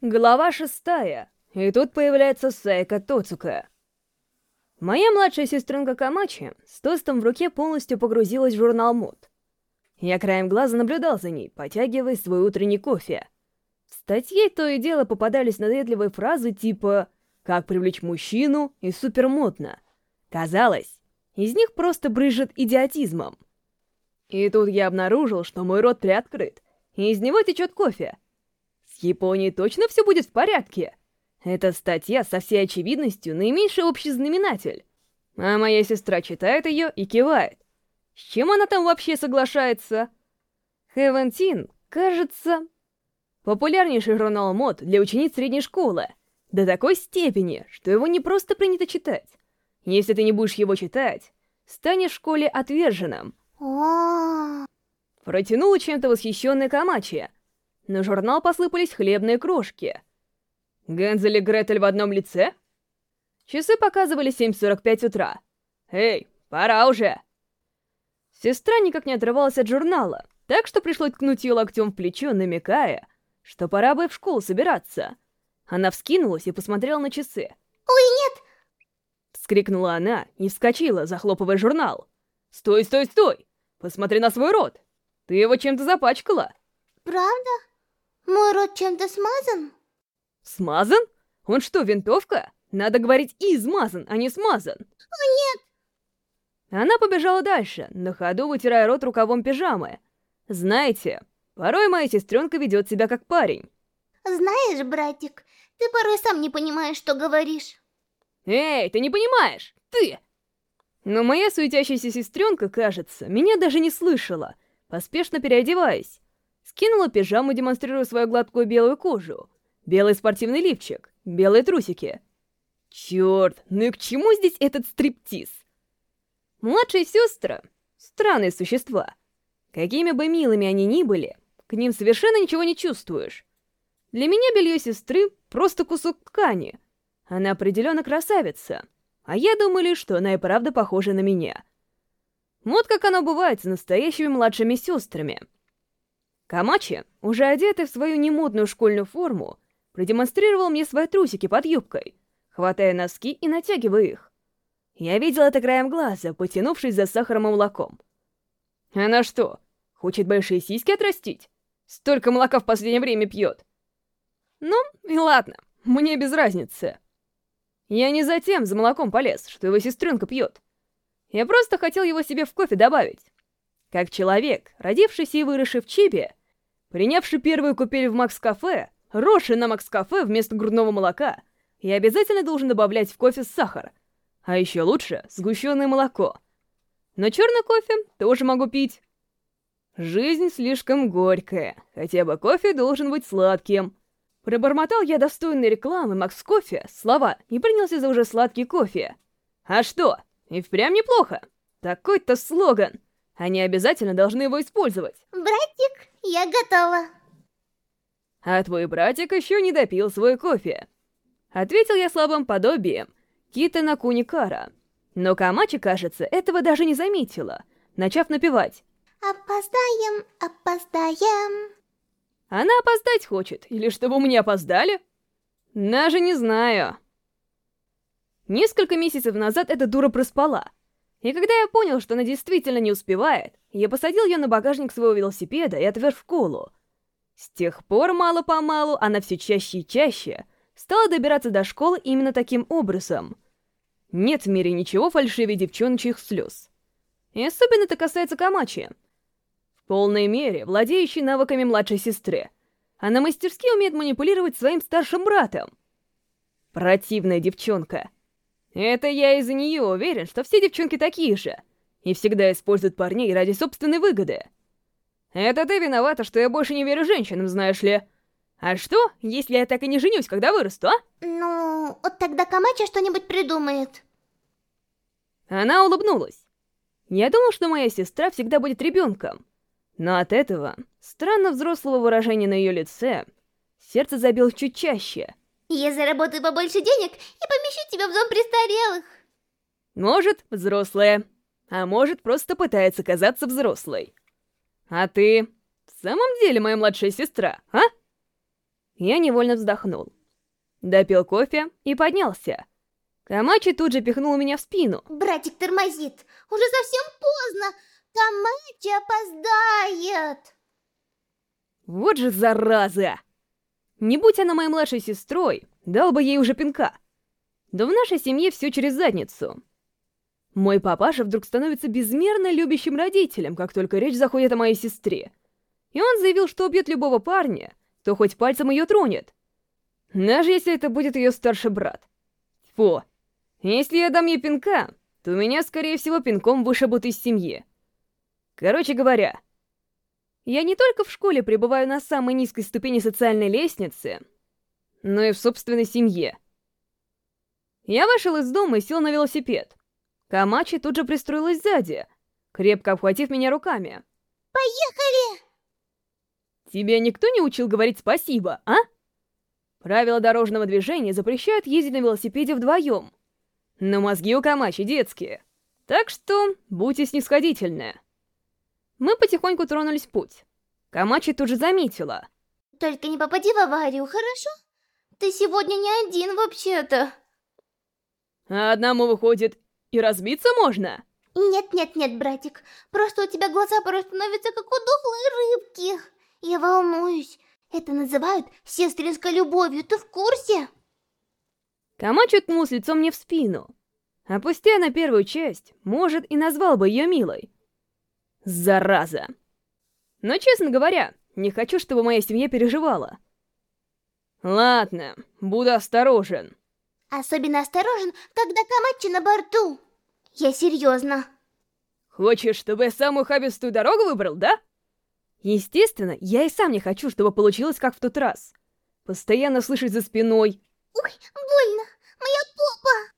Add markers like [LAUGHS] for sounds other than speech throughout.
Глава шестая. И тут появляется Сайка Тоцука. Моя младшая сестренка Камачи с тостом в руке полностью погрузилась в журнал мод. Я краем глаза наблюдал за ней, потягивая свой утренний кофе. В статье то и дело попадались надоедливые фразы типа «Как привлечь мужчину» и «Супермодно». Казалось, из них просто брыжет идиотизмом. И тут я обнаружил, что мой рот приоткрыт, и из него течет кофе — с Японией точно все будет в порядке. Эта статья со всей очевидностью наименьший общий знаменатель. А моя сестра читает ее и кивает. С чем она там вообще соглашается? Хевентин, кажется, популярнейший журнал мод для учениц средней школы. До такой степени, что его не просто принято читать. Если ты не будешь его читать, станешь в школе отверженным. Протянула чем-то восхищенная Камачи, на журнал посыпались хлебные крошки. Гензель и Гретель в одном лице? Часы показывали 7.45 утра. «Эй, пора уже!» Сестра никак не отрывалась от журнала, так что пришлось ткнуть ее локтем в плечо, намекая, что пора бы в школу собираться. Она вскинулась и посмотрела на часы. «Ой, нет!» Вскрикнула она и вскочила, захлопывая журнал. «Стой, стой, стой! Посмотри на свой рот! Ты его чем-то запачкала!» «Правда?» Мой рот чем-то смазан? Смазан? Он что, винтовка? Надо говорить «измазан», а не «смазан». О, нет! Она побежала дальше, на ходу вытирая рот рукавом пижамы. Знаете, порой моя сестренка ведет себя как парень. Знаешь, братик, ты порой сам не понимаешь, что говоришь. Эй, ты не понимаешь! Ты! Но моя суетящаяся сестренка, кажется, меня даже не слышала, поспешно переодеваясь. Скинула пижаму, демонстрируя свою гладкую белую кожу. Белый спортивный лифчик, белые трусики. Черт, ну и к чему здесь этот стриптиз? Младшие сестры — странные существа. Какими бы милыми они ни были, к ним совершенно ничего не чувствуешь. Для меня белье сестры — просто кусок ткани. Она определенно красавица. А я думали, что она и правда похожа на меня. Вот как оно бывает с настоящими младшими сестрами — Камачи, уже одетый в свою немодную школьную форму, продемонстрировал мне свои трусики под юбкой, хватая носки и натягивая их. Я видел это краем глаза, потянувшись за сахаром и молоком. Она что, хочет большие сиськи отрастить? Столько молока в последнее время пьет. Ну, и ладно, мне без разницы. Я не затем за молоком полез, что его сестренка пьет. Я просто хотел его себе в кофе добавить. Как человек, родившийся и выросший в Чипе, Принявший первую купель в Макс-кафе, росший на Макс-кафе вместо грудного молока, я обязательно должен добавлять в кофе сахар. А еще лучше сгущенное молоко. Но черный кофе тоже могу пить. Жизнь слишком горькая, хотя бы кофе должен быть сладким. Пробормотал я достойной рекламы Макс Кофе слова и принялся за уже сладкий кофе. А что, и впрямь неплохо. Такой-то слоган. Они обязательно должны его использовать. Братик, я готова. А твой братик еще не допил свой кофе. Ответил я слабым подобием Кита Накуникара. Но Камачи, кажется, этого даже не заметила, начав напевать. Опоздаем, опоздаем. Она опоздать хочет, или чтобы мы не опоздали? Даже не знаю. Несколько месяцев назад эта дура проспала. И когда я понял, что она действительно не успевает, я посадил ее на багажник своего велосипеда и отвез в школу. С тех пор, мало-помалу, она все чаще и чаще стала добираться до школы именно таким образом. Нет в мире ничего фальшивее девчоночьих слез. И особенно это касается Камачи. В полной мере владеющей навыками младшей сестры. Она мастерски умеет манипулировать своим старшим братом. Противная девчонка. Это я из-за нее уверен, что все девчонки такие же и всегда используют парней ради собственной выгоды. Это ты виновата, что я больше не верю женщинам, знаешь ли. А что, если я так и не женюсь, когда вырасту, а? Ну, вот тогда Камача что-нибудь придумает. Она улыбнулась. Я думал, что моя сестра всегда будет ребенком. Но от этого, странно взрослого выражения на ее лице, сердце забилось чуть чаще. Я заработаю побольше денег и помещу тебя в дом престарелых. Может, взрослая а может, просто пытается казаться взрослой. А ты в самом деле моя младшая сестра, а? Я невольно вздохнул. Допил кофе и поднялся. Камачи тут же пихнул меня в спину. Братик тормозит. Уже совсем поздно. Камачи опоздает. Вот же зараза! Не будь она моей младшей сестрой, дал бы ей уже пинка. Да в нашей семье все через задницу. Мой папаша вдруг становится безмерно любящим родителем, как только речь заходит о моей сестре. И он заявил, что убьет любого парня, кто хоть пальцем ее тронет. Даже если это будет ее старший брат. Фу. Если я дам ей пинка, то меня, скорее всего, пинком вышибут из семьи. Короче говоря, я не только в школе пребываю на самой низкой ступени социальной лестницы, но и в собственной семье. Я вышел из дома и сел на велосипед. Камачи тут же пристроилась сзади, крепко обхватив меня руками. «Поехали!» «Тебя никто не учил говорить спасибо, а?» Правила дорожного движения запрещают ездить на велосипеде вдвоем. Но мозги у Камачи детские. Так что будьте снисходительны. Мы потихоньку тронулись в путь. Камачи тут же заметила. Только не попади в аварию, хорошо? Ты сегодня не один вообще-то. А одному выходит и разбиться можно? Нет-нет-нет, братик. Просто у тебя глаза порой становятся как у дохлой рыбки. Я волнуюсь. Это называют сестринской любовью, ты в курсе? Камачи ткнулась лицом мне в спину. Опустя на первую часть, может, и назвал бы ее милой. Зараза. Но, честно говоря, не хочу, чтобы моя семья переживала. Ладно, буду осторожен. Особенно осторожен, когда Камачи на борту. Я серьезно. Хочешь, чтобы я самую хабистую дорогу выбрал, да? Естественно, я и сам не хочу, чтобы получилось как в тот раз. Постоянно слышать за спиной. Ой, больно, моя попа.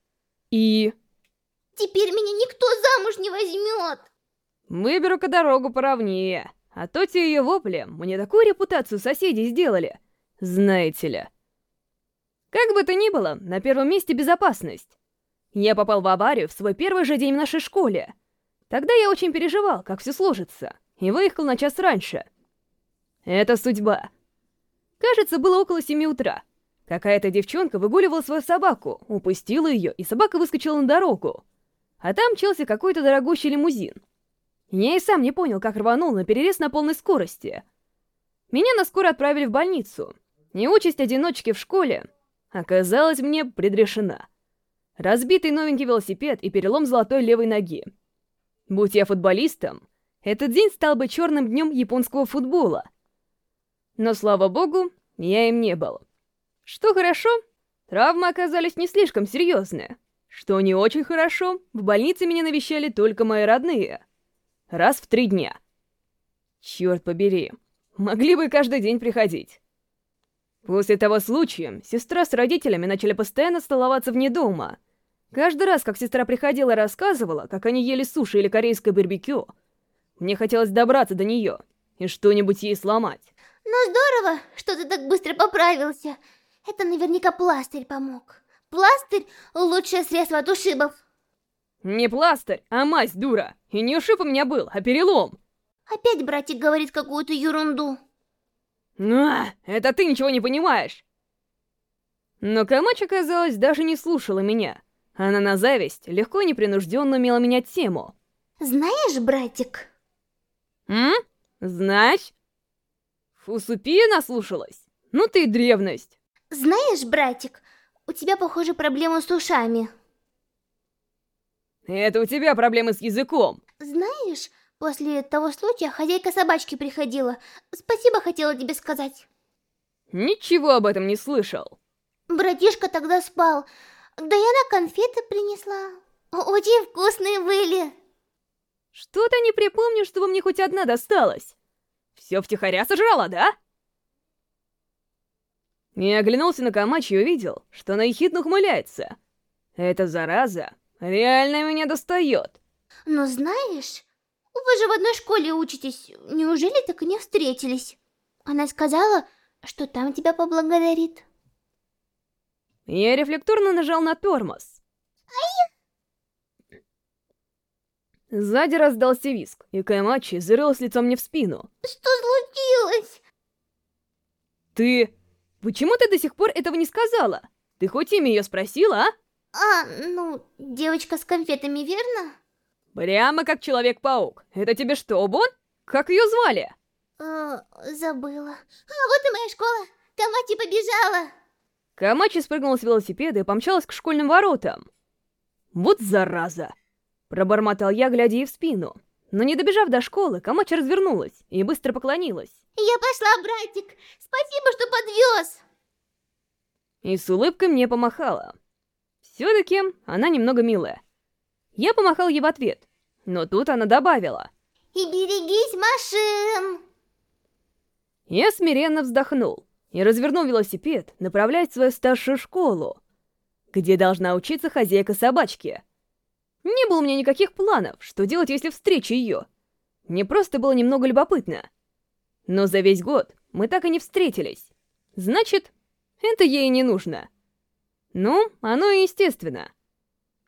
И... Теперь меня никто замуж не возьмет. Выберу-ка дорогу поровнее. А то те ее вопли мне такую репутацию соседей сделали. Знаете ли. Как бы то ни было, на первом месте безопасность. Я попал в аварию в свой первый же день в нашей школе. Тогда я очень переживал, как все сложится, и выехал на час раньше. Это судьба. Кажется, было около семи утра. Какая-то девчонка выгуливала свою собаку, упустила ее, и собака выскочила на дорогу. А там мчался какой-то дорогущий лимузин. Я и сам не понял, как рванул на перерез на полной скорости. Меня наскоро отправили в больницу. И участь одиночки в школе оказалась мне предрешена. Разбитый новенький велосипед и перелом золотой левой ноги. Будь я футболистом, этот день стал бы черным днем японского футбола. Но, слава богу, я им не был. Что хорошо, травмы оказались не слишком серьезные. Что не очень хорошо, в больнице меня навещали только мои родные — Раз в три дня. Черт побери, могли бы каждый день приходить. После того случая сестра с родителями начали постоянно столоваться вне дома. Каждый раз, как сестра приходила и рассказывала, как они ели суши или корейское барбекю, мне хотелось добраться до нее и что-нибудь ей сломать. Ну здорово, что ты так быстро поправился. Это наверняка пластырь помог. Пластырь — лучшее средство от ушибов. Не пластырь, а мазь, дура. И не ушиб у меня был, а перелом. Опять братик говорит какую-то ерунду. А, это ты ничего не понимаешь. Но Камач, оказалось, даже не слушала меня. Она на зависть легко и непринужденно умела менять тему. Знаешь, братик? М? Знаешь? Фусупия наслушалась? Ну ты и древность. Знаешь, братик, у тебя, похоже, проблемы с ушами. Это у тебя проблемы с языком. Знаешь, после того случая хозяйка собачки приходила. Спасибо хотела тебе сказать. Ничего об этом не слышал. Братишка тогда спал. Да я на конфеты принесла. Очень вкусные были. Что-то не припомню, чтобы мне хоть одна досталась. Все втихаря сожрала, да? Я оглянулся на Камачи и увидел, что она ехидно ухмыляется. Эта зараза Реально меня достает. Но знаешь, вы же в одной школе учитесь. Неужели так и не встретились? Она сказала, что там тебя поблагодарит. Я рефлекторно нажал на тормоз. Ай! Сзади раздался виск, и Каймачи зарылась лицом мне в спину. Что случилось? Ты... Почему ты до сих пор этого не сказала? Ты хоть имя ее спросила, а? А, ну, девочка с конфетами, верно? Прямо как Человек-паук. Это тебе что, Бон? Как ее звали? Э, забыла. А, вот и моя школа. Камачи побежала. Камачи спрыгнула с велосипеда и помчалась к школьным воротам. Вот зараза! Пробормотал я, глядя ей в спину. Но не добежав до школы, Камачи развернулась и быстро поклонилась. Я пошла, братик. Спасибо, что подвез. И с улыбкой мне помахала. Все-таки она немного милая. Я помахал ей в ответ, но тут она добавила. И берегись машин. Я смиренно вздохнул и развернул велосипед, направляясь в свою старшую школу, где должна учиться хозяйка собачки. Не было у меня никаких планов, что делать, если встречу ее. Мне просто было немного любопытно. Но за весь год мы так и не встретились. Значит, это ей не нужно. Ну, оно и естественно.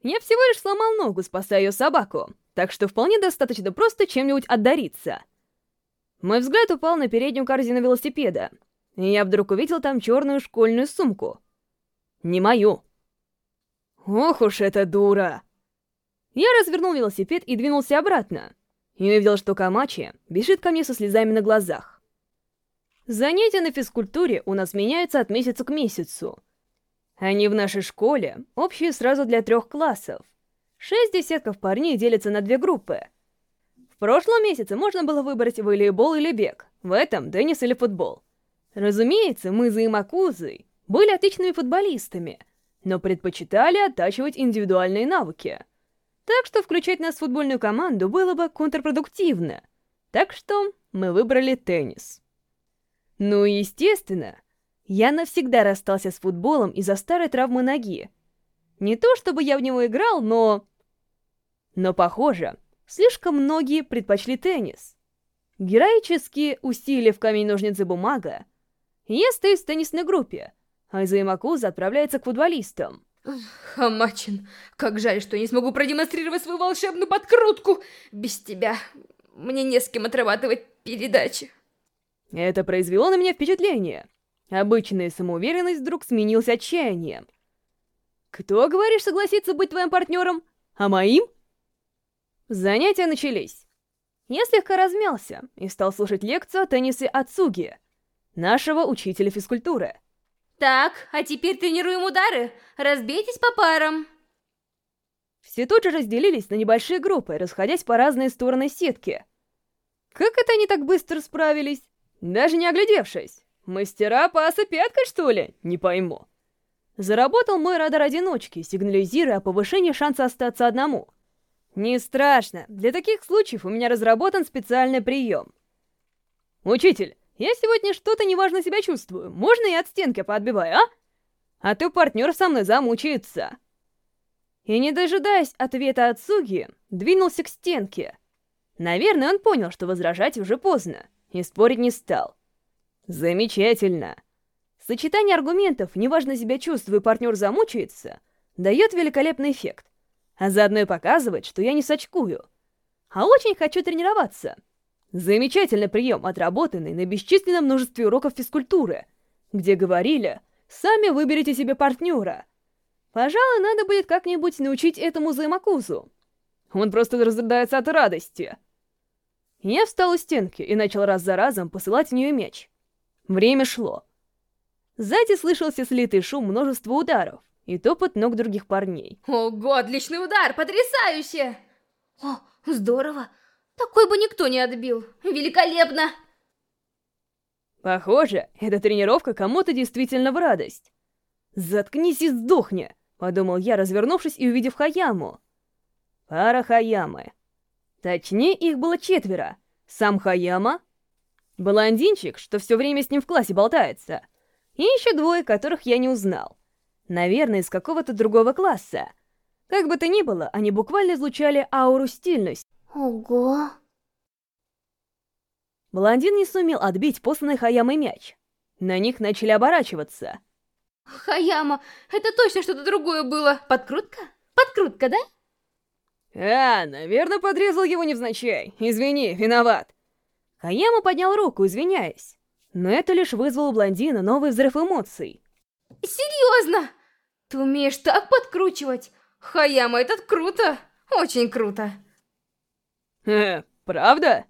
Я всего лишь сломал ногу, спасая ее собаку, так что вполне достаточно просто чем-нибудь отдариться. Мой взгляд упал на переднюю корзину велосипеда, и я вдруг увидел там черную школьную сумку. Не мою. Ох уж эта дура! Я развернул велосипед и двинулся обратно, и увидел, что Камачи бежит ко мне со слезами на глазах. Занятия на физкультуре у нас меняются от месяца к месяцу — они в нашей школе общие сразу для трех классов. Шесть десятков парней делятся на две группы. В прошлом месяце можно было выбрать волейбол или бег, в этом теннис или футбол. Разумеется, мы за Имакузой были отличными футболистами, но предпочитали оттачивать индивидуальные навыки. Так что включать нас в футбольную команду было бы контрпродуктивно. Так что мы выбрали теннис. Ну и естественно, я навсегда расстался с футболом из-за старой травмы ноги. Не то чтобы я в него играл, но... Но, похоже, слишком многие предпочли теннис. Героически усилив камень-ножницы-бумага, я стою в теннисной группе, а Изаймакуза отправляется к футболистам. Хамачин, как жаль, что не смогу продемонстрировать свою волшебную подкрутку. Без тебя мне не с кем отрабатывать передачи. Это произвело на меня впечатление. Обычная самоуверенность вдруг сменилась отчаянием. «Кто, говоришь, согласится быть твоим партнером? А моим?» Занятия начались. Я слегка размялся и стал слушать лекцию о теннисе Ацуги, нашего учителя физкультуры. Так, а теперь тренируем удары. Разбейтесь по парам. Все тут же разделились на небольшие группы, расходясь по разные стороны сетки. Как это они так быстро справились, даже не оглядевшись? Мастера паса пяткой, что ли? Не пойму. Заработал мой радар-одиночки, сигнализируя о повышении шанса остаться одному. Не страшно, для таких случаев у меня разработан специальный прием. Учитель, я сегодня что-то неважно себя чувствую, можно я от стенки поотбиваю, а? А то партнер со мной замучается. И не дожидаясь ответа от Суги, двинулся к стенке. Наверное, он понял, что возражать уже поздно, и спорить не стал. Замечательно. Сочетание аргументов «неважно себя чувствую, партнер замучается» дает великолепный эффект, а заодно и показывает, что я не сочкую. А очень хочу тренироваться. Замечательный прием, отработанный на бесчисленном множестве уроков физкультуры, где говорили «сами выберите себе партнера». Пожалуй, надо будет как-нибудь научить этому Займакузу. Он просто разрыдается от радости. Я встал у стенки и начал раз за разом посылать в нее мяч. Время шло. Сзади слышался слитый шум множества ударов и топот ног других парней. Ого, отличный удар, потрясающе! О, здорово! Такой бы никто не отбил. Великолепно! Похоже, эта тренировка кому-то действительно в радость. «Заткнись и сдохни!» — подумал я, развернувшись и увидев Хаяму. Пара Хаямы. Точнее, их было четверо. Сам Хаяма, Блондинчик, что все время с ним в классе болтается. И еще двое, которых я не узнал. Наверное, из какого-то другого класса. Как бы то ни было, они буквально излучали ауру стильность. Ого. Блондин не сумел отбить посланный Хаямой мяч. На них начали оборачиваться. Хаяма, это точно что-то другое было. Подкрутка? Подкрутка, да? А, наверное, подрезал его невзначай. Извини, виноват. Хаяма поднял руку, извиняясь. Но это лишь вызвало у блондина новый взрыв эмоций. Серьезно? Ты умеешь так подкручивать? Хаяма, это круто. Очень круто. Э, правда?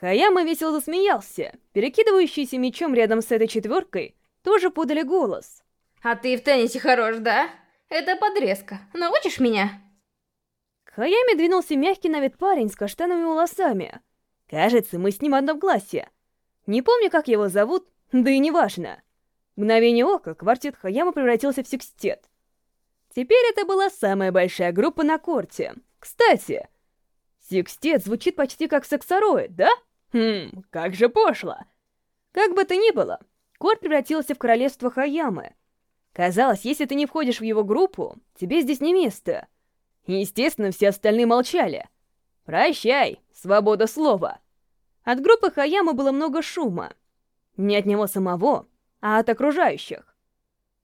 Хаяма весело засмеялся. Перекидывающиеся мечом рядом с этой четверкой тоже подали голос. А ты в теннисе хорош, да? Это подрезка. Научишь меня? Хаяме двинулся мягкий на вид парень с каштановыми волосами. Кажется, мы с ним в одном классе. Не помню, как его зовут, да и неважно. Мгновение ока квартет Хаяма превратился в секстет. Теперь это была самая большая группа на корте. Кстати, секстет звучит почти как сексороид, да? Хм, как же пошло. Как бы то ни было, корт превратился в королевство Хаямы. Казалось, если ты не входишь в его группу, тебе здесь не место. Естественно, все остальные молчали. Прощай, свобода слова. От группы Хаямы было много шума. Не от него самого, а от окружающих.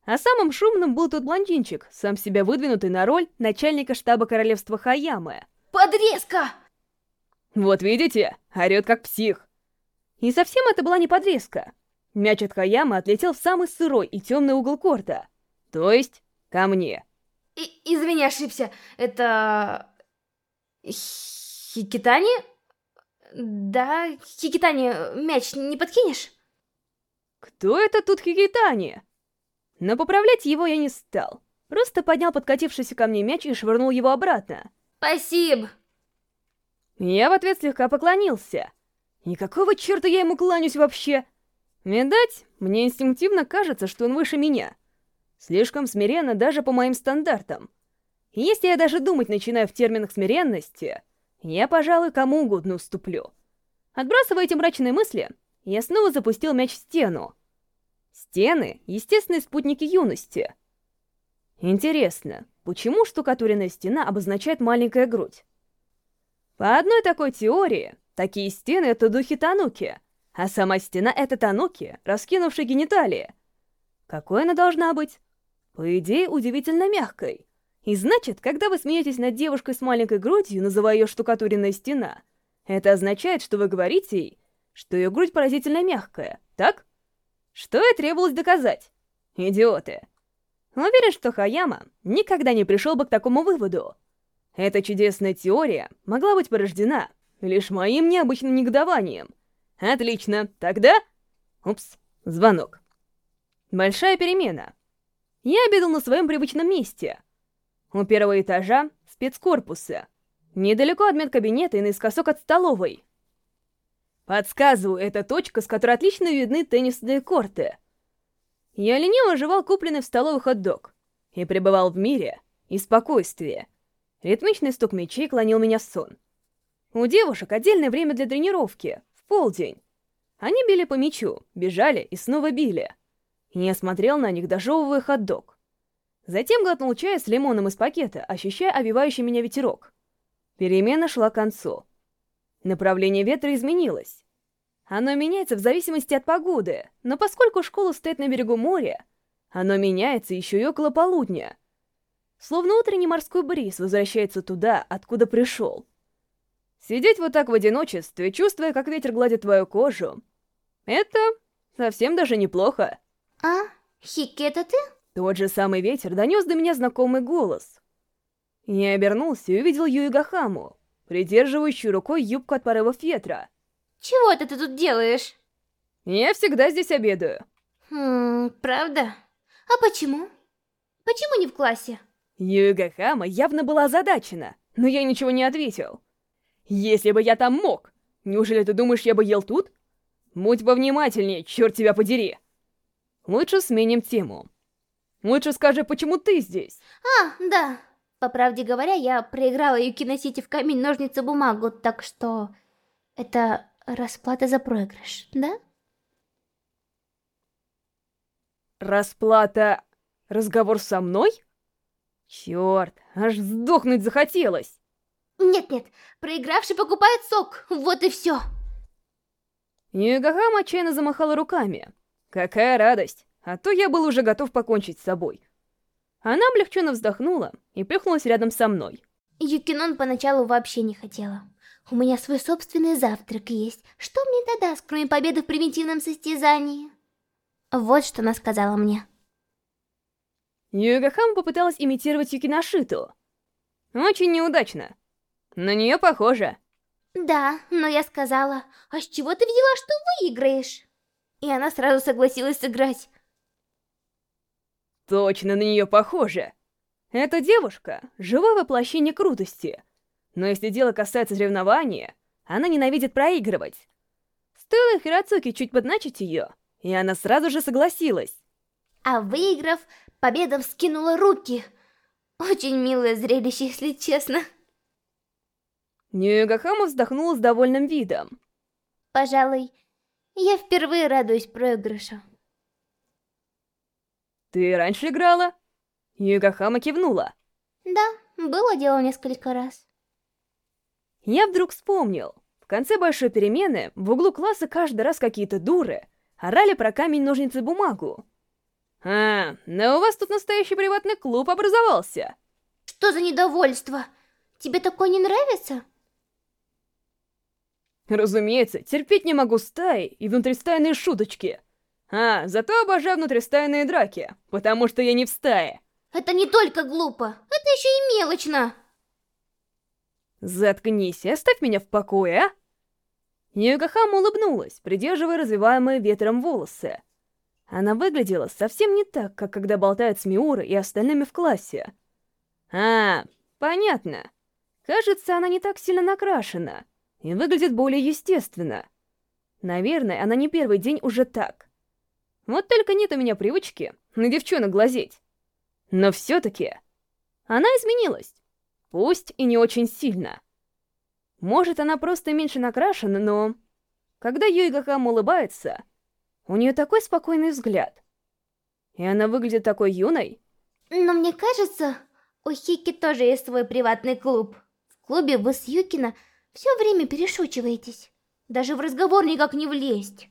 А самым шумным был тот блондинчик, сам себя выдвинутый на роль начальника штаба королевства Хаямы. Подрезка! Вот видите, орёт как псих. И совсем это была не подрезка. Мяч от Хаямы отлетел в самый сырой и темный угол корта. То есть, ко мне. И извини, ошибся. Это... Хикитани? Да, Хикитани, мяч не подкинешь? Кто это тут Хикитани? Но поправлять его я не стал. Просто поднял подкатившийся ко мне мяч и швырнул его обратно. Спасибо. Я в ответ слегка поклонился. И какого черта я ему кланяюсь вообще? Видать, мне инстинктивно кажется, что он выше меня. Слишком смиренно даже по моим стандартам. Если я даже думать начинаю в терминах смиренности, я, пожалуй, кому угодно уступлю. Отбрасывая эти мрачные мысли, я снова запустил мяч в стену. Стены — естественные спутники юности. Интересно, почему штукатуренная стена обозначает маленькая грудь? По одной такой теории, такие стены — это духи Тануки, а сама стена — это Тануки, раскинувшие гениталии. Какой она должна быть? По идее, удивительно мягкой. И значит, когда вы смеетесь над девушкой с маленькой грудью, называя ее штукатуренная стена, это означает, что вы говорите ей, что ее грудь поразительно мягкая, так? Что и требовалось доказать. Идиоты. Уверен, что Хаяма никогда не пришел бы к такому выводу. Эта чудесная теория могла быть порождена лишь моим необычным негодованием. Отлично, тогда... Упс, звонок. Большая перемена. Я обедал на своем привычном месте. У первого этажа спецкорпуса. Недалеко от медкабинета и наискосок от столовой. Подсказываю, это точка, с которой отлично видны теннисные корты. Я лениво жевал купленный в столовый хот-дог и пребывал в мире и спокойствии. Ритмичный стук мечей клонил меня в сон. У девушек отдельное время для тренировки, в полдень. Они били по мячу, бежали и снова били. Я смотрел на них, дожевывая хот-дог. Затем глотнул чая с лимоном из пакета, ощущая обивающий меня ветерок. Перемена шла к концу. Направление ветра изменилось. Оно меняется в зависимости от погоды, но поскольку школа стоит на берегу моря, оно меняется еще и около полудня. Словно утренний морской бриз возвращается туда, откуда пришел. Сидеть вот так в одиночестве, чувствуя, как ветер гладит твою кожу, это совсем даже неплохо. А? Хики, это ты? Тот же самый ветер донес до меня знакомый голос. Я обернулся и увидел Юигахаму, придерживающую рукой юбку от порывов ветра. Чего это ты тут делаешь? Я всегда здесь обедаю. Хм, правда? А почему? Почему не в классе? Юигахама явно была озадачена, но я ничего не ответил. Если бы я там мог, неужели ты думаешь, я бы ел тут? Будь повнимательнее, черт тебя подери. Лучше сменим тему. Лучше скажи, почему ты здесь? А, да. По правде говоря, я проиграла Юкино Сити в камень, ножницы, бумагу, так что... Это расплата за проигрыш, да? Расплата... Разговор со мной? Черт, аж сдохнуть захотелось. Нет-нет, проигравший покупает сок, вот и все. Югахама отчаянно замахала руками. Какая радость, а то я был уже готов покончить с собой. Она облегченно вздохнула и плюхнулась рядом со мной. Юкинон поначалу вообще не хотела. У меня свой собственный завтрак есть. Что мне это даст, кроме победы в примитивном состязании? Вот что она сказала мне. Югахама попыталась имитировать Юкиношиту. Очень неудачно. На нее похоже. Да, но я сказала, а с чего ты взяла, что выиграешь? И она сразу согласилась сыграть. Точно на нее похоже. Эта девушка — живое воплощение крутости. Но если дело касается соревнования, она ненавидит проигрывать. Стоило Хирацуки чуть подначить ее, и она сразу же согласилась. А выиграв, победа вскинула руки. Очень милое зрелище, если честно. Ньюгахама вздохнула с довольным видом. Пожалуй, я впервые радуюсь проигрышу. «Ты раньше играла?» Югахама кивнула. Да, было дело несколько раз. Я вдруг вспомнил. В конце большой перемены в углу класса каждый раз какие-то дуры орали про камень-ножницы-бумагу. «А, но у вас тут настоящий приватный клуб образовался!» Что за недовольство? Тебе такое не нравится? Разумеется, терпеть не могу стаи и внутристайные шуточки. А, зато обожаю внутристайные драки, потому что я не в стае. Это не только глупо, это еще и мелочно. Заткнись и оставь меня в покое, а? Югахама улыбнулась, придерживая развиваемые ветром волосы. Она выглядела совсем не так, как когда болтает с Миурой и остальными в классе. А, понятно. Кажется, она не так сильно накрашена и выглядит более естественно. Наверное, она не первый день уже так. Вот только нет у меня привычки на девчонок глазеть. Но все-таки она изменилась. Пусть и не очень сильно. Может, она просто меньше накрашена, но... Когда Юига Хам улыбается, у нее такой спокойный взгляд. И она выглядит такой юной. Но мне кажется, у Хики тоже есть свой приватный клуб. В клубе вы с Юкина все время перешучиваетесь. Даже в разговор никак не влезть.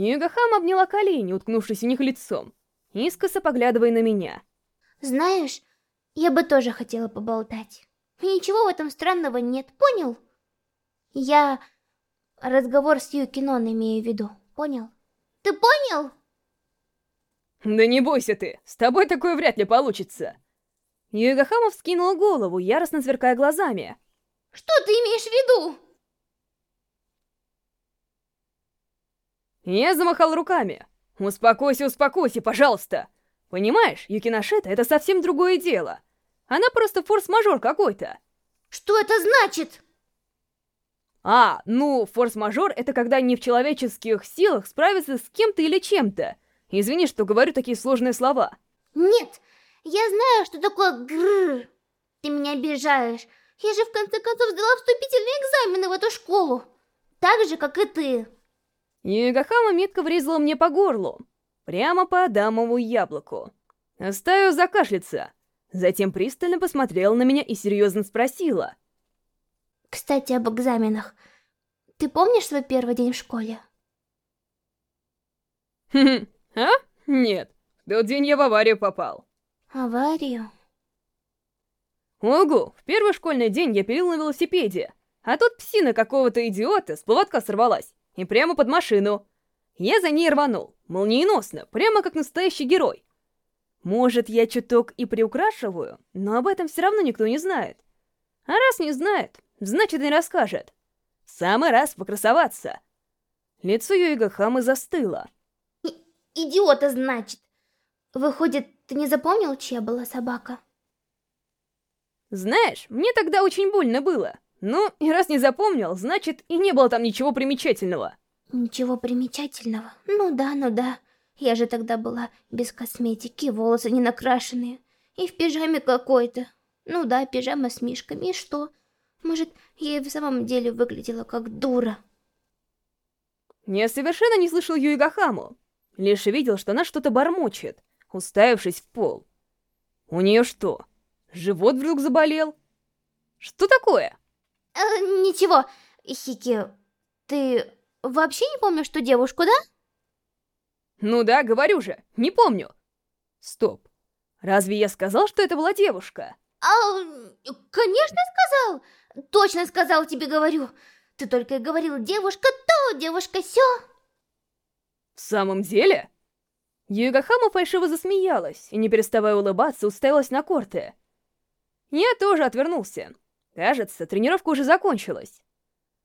Югахам обняла колени, уткнувшись в них лицом, искоса поглядывая на меня. Знаешь, я бы тоже хотела поболтать. Ничего в этом странного нет, понял? Я разговор с Юкинон имею в виду, понял? Ты понял? Да не бойся ты, с тобой такое вряд ли получится. Югахама вскинула голову, яростно сверкая глазами. Что ты имеешь в виду? Я замахал руками. Успокойся, успокойся, пожалуйста. Понимаешь, Юкиношита — это совсем другое дело. Она просто форс-мажор какой-то. Что это значит? А, ну, форс-мажор — это когда не в человеческих силах справиться с кем-то или чем-то. Извини, что говорю такие сложные слова. Нет, я знаю, что такое грррр. Ты меня обижаешь. Я же в конце концов сдала вступительные экзамены в эту школу. Так же, как и ты. Югахама метко врезала мне по горлу. Прямо по Адамову яблоку. Оставив закашляться. Затем пристально посмотрела на меня и серьезно спросила. Кстати, об экзаменах. Ты помнишь свой первый день в школе? Хм, а? Нет. В тот день я в аварию попал. Аварию? Ого, в первый школьный день я пилил на велосипеде, а тут псина какого-то идиота с поводка сорвалась и прямо под машину. Я за ней рванул, молниеносно, прямо как настоящий герой. Может, я чуток и приукрашиваю, но об этом все равно никто не знает. А раз не знает, значит и не расскажет. Самый раз покрасоваться. Лицо Юига Хамы застыло. И идиота, значит. Выходит, ты не запомнил, чья была собака? Знаешь, мне тогда очень больно было. Ну, и раз не запомнил, значит, и не было там ничего примечательного. Ничего примечательного? Ну да, ну да. Я же тогда была без косметики, волосы не накрашенные. И в пижаме какой-то. Ну да, пижама с мишками, и что? Может, я и в самом деле выглядела как дура. Я совершенно не слышал Юигахаму. Лишь видел, что она что-то бормочет, уставившись в пол. У нее что, Живот вдруг заболел? Что такое? Э, ничего, Хики, ты вообще не помнишь ту девушку, да? Ну да, говорю же, не помню. Стоп, разве я сказал, что это была девушка? А, конечно сказал. Точно сказал тебе, говорю. Ты только и говорил, девушка то, девушка сё. В самом деле? Югахама фальшиво засмеялась и, не переставая улыбаться, уставилась на корты. Я тоже отвернулся. Кажется, тренировка уже закончилась.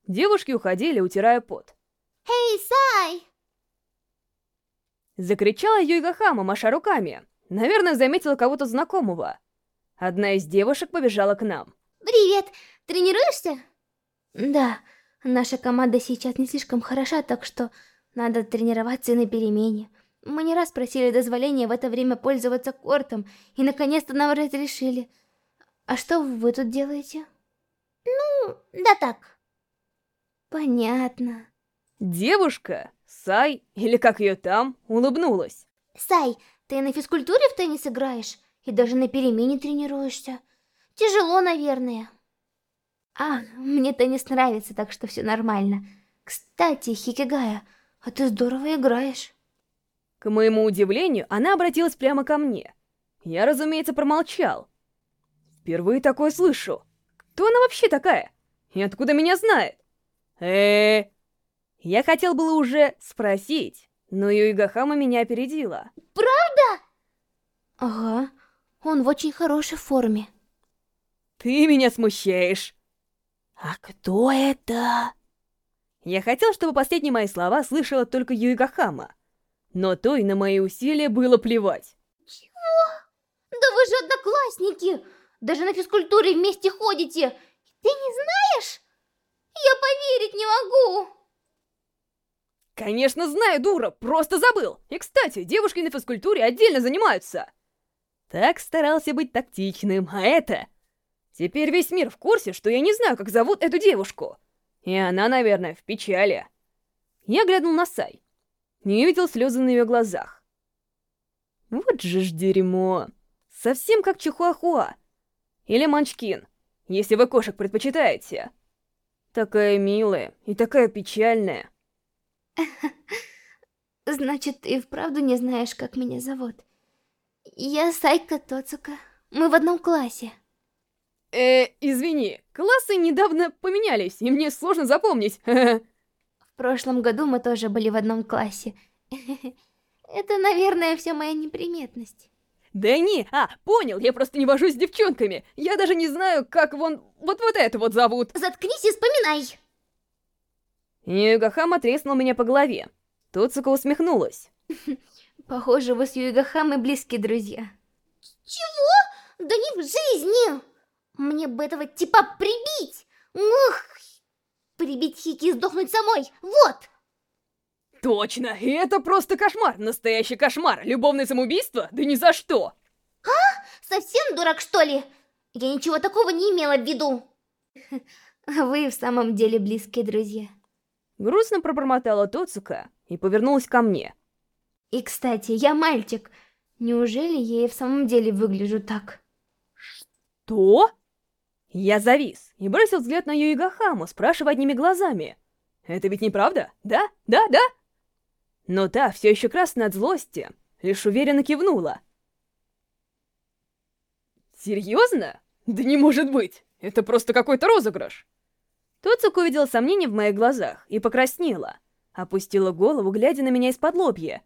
Девушки уходили, утирая пот. Эй, Сай! Закричала Юйгахама, маша руками. Наверное, заметила кого-то знакомого. Одна из девушек побежала к нам. Привет! Тренируешься? Да, наша команда сейчас не слишком хороша, так что надо тренироваться на перемене. Мы не раз просили дозволения в это время пользоваться кортом, и наконец-то нам разрешили. А что вы тут делаете? Ну, да так. Понятно. Девушка, Сай, или как ее там, улыбнулась. Сай, ты на физкультуре в теннис играешь? И даже на перемене тренируешься? Тяжело, наверное. А, мне теннис нравится, так что все нормально. Кстати, Хикигая, а ты здорово играешь. К моему удивлению, она обратилась прямо ко мне. Я, разумеется, промолчал. Впервые такое слышу. Кто она вообще такая? И откуда меня знает? э, -э. Я хотел было уже спросить, но Юигахама меня опередила. Правда? Ага, он в очень хорошей форме. Ты меня смущаешь. А кто это? Я хотел, чтобы последние мои слова слышала только Юигахама. Но той на мои усилия было плевать. Чего? Да вы же одноклассники! Даже на физкультуре вместе ходите! Ты не знаешь? Я поверить не могу! Конечно знаю, дура, просто забыл. И, кстати, девушки на физкультуре отдельно занимаются. Так старался быть тактичным, а это... Теперь весь мир в курсе, что я не знаю, как зовут эту девушку. И она, наверное, в печали. Я глянул на Сай. Не увидел слезы на ее глазах. Вот же ж дерьмо. Совсем как Чихуахуа. Или Манчкин, если вы кошек предпочитаете. Такая милая и такая печальная. [LAUGHS] Значит, ты вправду не знаешь, как меня зовут? Я Сайка Тоцука. Мы в одном классе. Э, извини, классы недавно поменялись, и мне сложно запомнить. [LAUGHS] В прошлом году мы тоже были в одном классе. [LAUGHS] Это, наверное, вся моя неприметность. Да не, а, понял, я просто не вожусь с девчонками. Я даже не знаю, как вон, вот вот это вот зовут. Заткнись и вспоминай. Юигахама треснул меня по голове. Туцука усмехнулась. [LAUGHS] Похоже, вы с Юигахамой близкие друзья. Чего? Да не в жизни! Мне бы этого типа прибить! Ух! Прибить Хики и сдохнуть самой! Вот! Точно! И это просто кошмар! Настоящий кошмар! Любовное самоубийство? Да ни за что! А? Совсем дурак, что ли? Я ничего такого не имела в виду. [LAUGHS] Вы в самом деле близкие друзья. Грустно пробормотала Тоцука и повернулась ко мне. И, кстати, я мальчик. Неужели я и в самом деле выгляжу так? Что? Я завис и бросил взгляд на Юигахаму, спрашивая одними глазами. Это ведь неправда? Да? Да? Да? Но та, все еще красная от злости, лишь уверенно кивнула. Серьезно? Да не может быть! Это просто какой-то розыгрыш! Тоцук увидела сомнение в моих глазах и покраснела. Опустила голову, глядя на меня из-под лобья.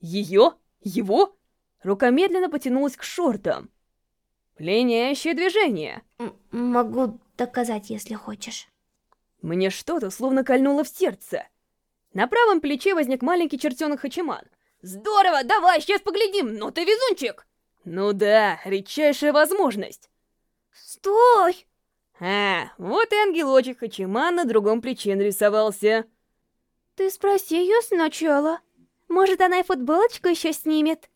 Ее? Его? Рука медленно потянулась к шортам. Пленящее движение. М могу доказать, если хочешь. Мне что-то словно кольнуло в сердце. На правом плече возник маленький чертенок Хачиман. «Здорово! Давай, сейчас поглядим! Ну ты везунчик!» «Ну да, редчайшая возможность!» «Стой!» А, вот и ангелочек Хачиман на другом плече нарисовался. Ты спроси ее сначала. Может, она и футболочку еще снимет.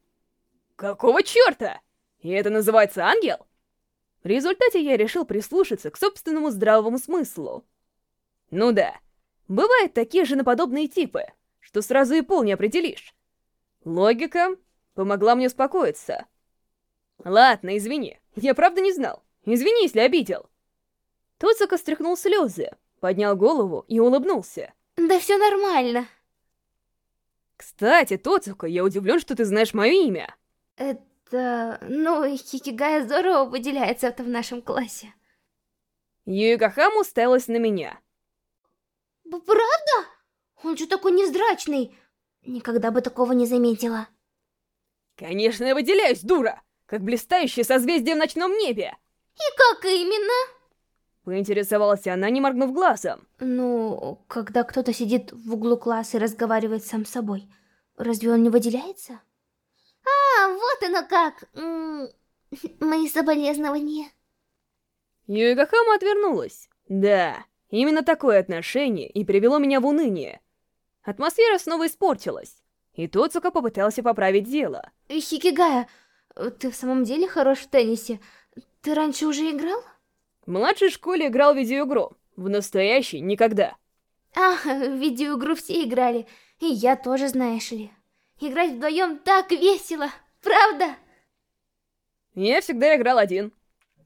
Какого черта? И это называется ангел? В результате я решил прислушаться к собственному здравому смыслу. Ну да, бывают такие женоподобные типы, что сразу и пол не определишь. Логика помогла мне успокоиться. Ладно, извини, я правда не знал. Извини, если обидел. Тоцука стряхнул слезы, поднял голову и улыбнулся. Да все нормально. Кстати, Тоцука, я удивлен, что ты знаешь мое имя. Это... Ну, Хикигая здорово выделяется в нашем классе. Юигахама уставилась на меня. Правда? Он же такой невзрачный. Никогда бы такого не заметила. Конечно, я выделяюсь, дура! Как блистающее созвездие в ночном небе! И как именно? Поинтересовалась она, не моргнув глазом. Ну, когда кто-то сидит в углу класса и разговаривает сам с собой, разве он не выделяется? А, вот оно как! М -м, [LAUGHS] мои соболезнования. Юигахама отвернулась. Да, именно такое отношение и привело меня в уныние. Атмосфера снова испортилась, и Тоцука попытался поправить дело. Хикигая, ты в самом деле хорош в теннисе? Ты раньше уже играл? В младшей школе играл в видеоигру, в настоящей никогда. А, в видеоигру все играли, и я тоже, знаешь ли. Играть вдвоем так весело, правда? Я всегда играл один.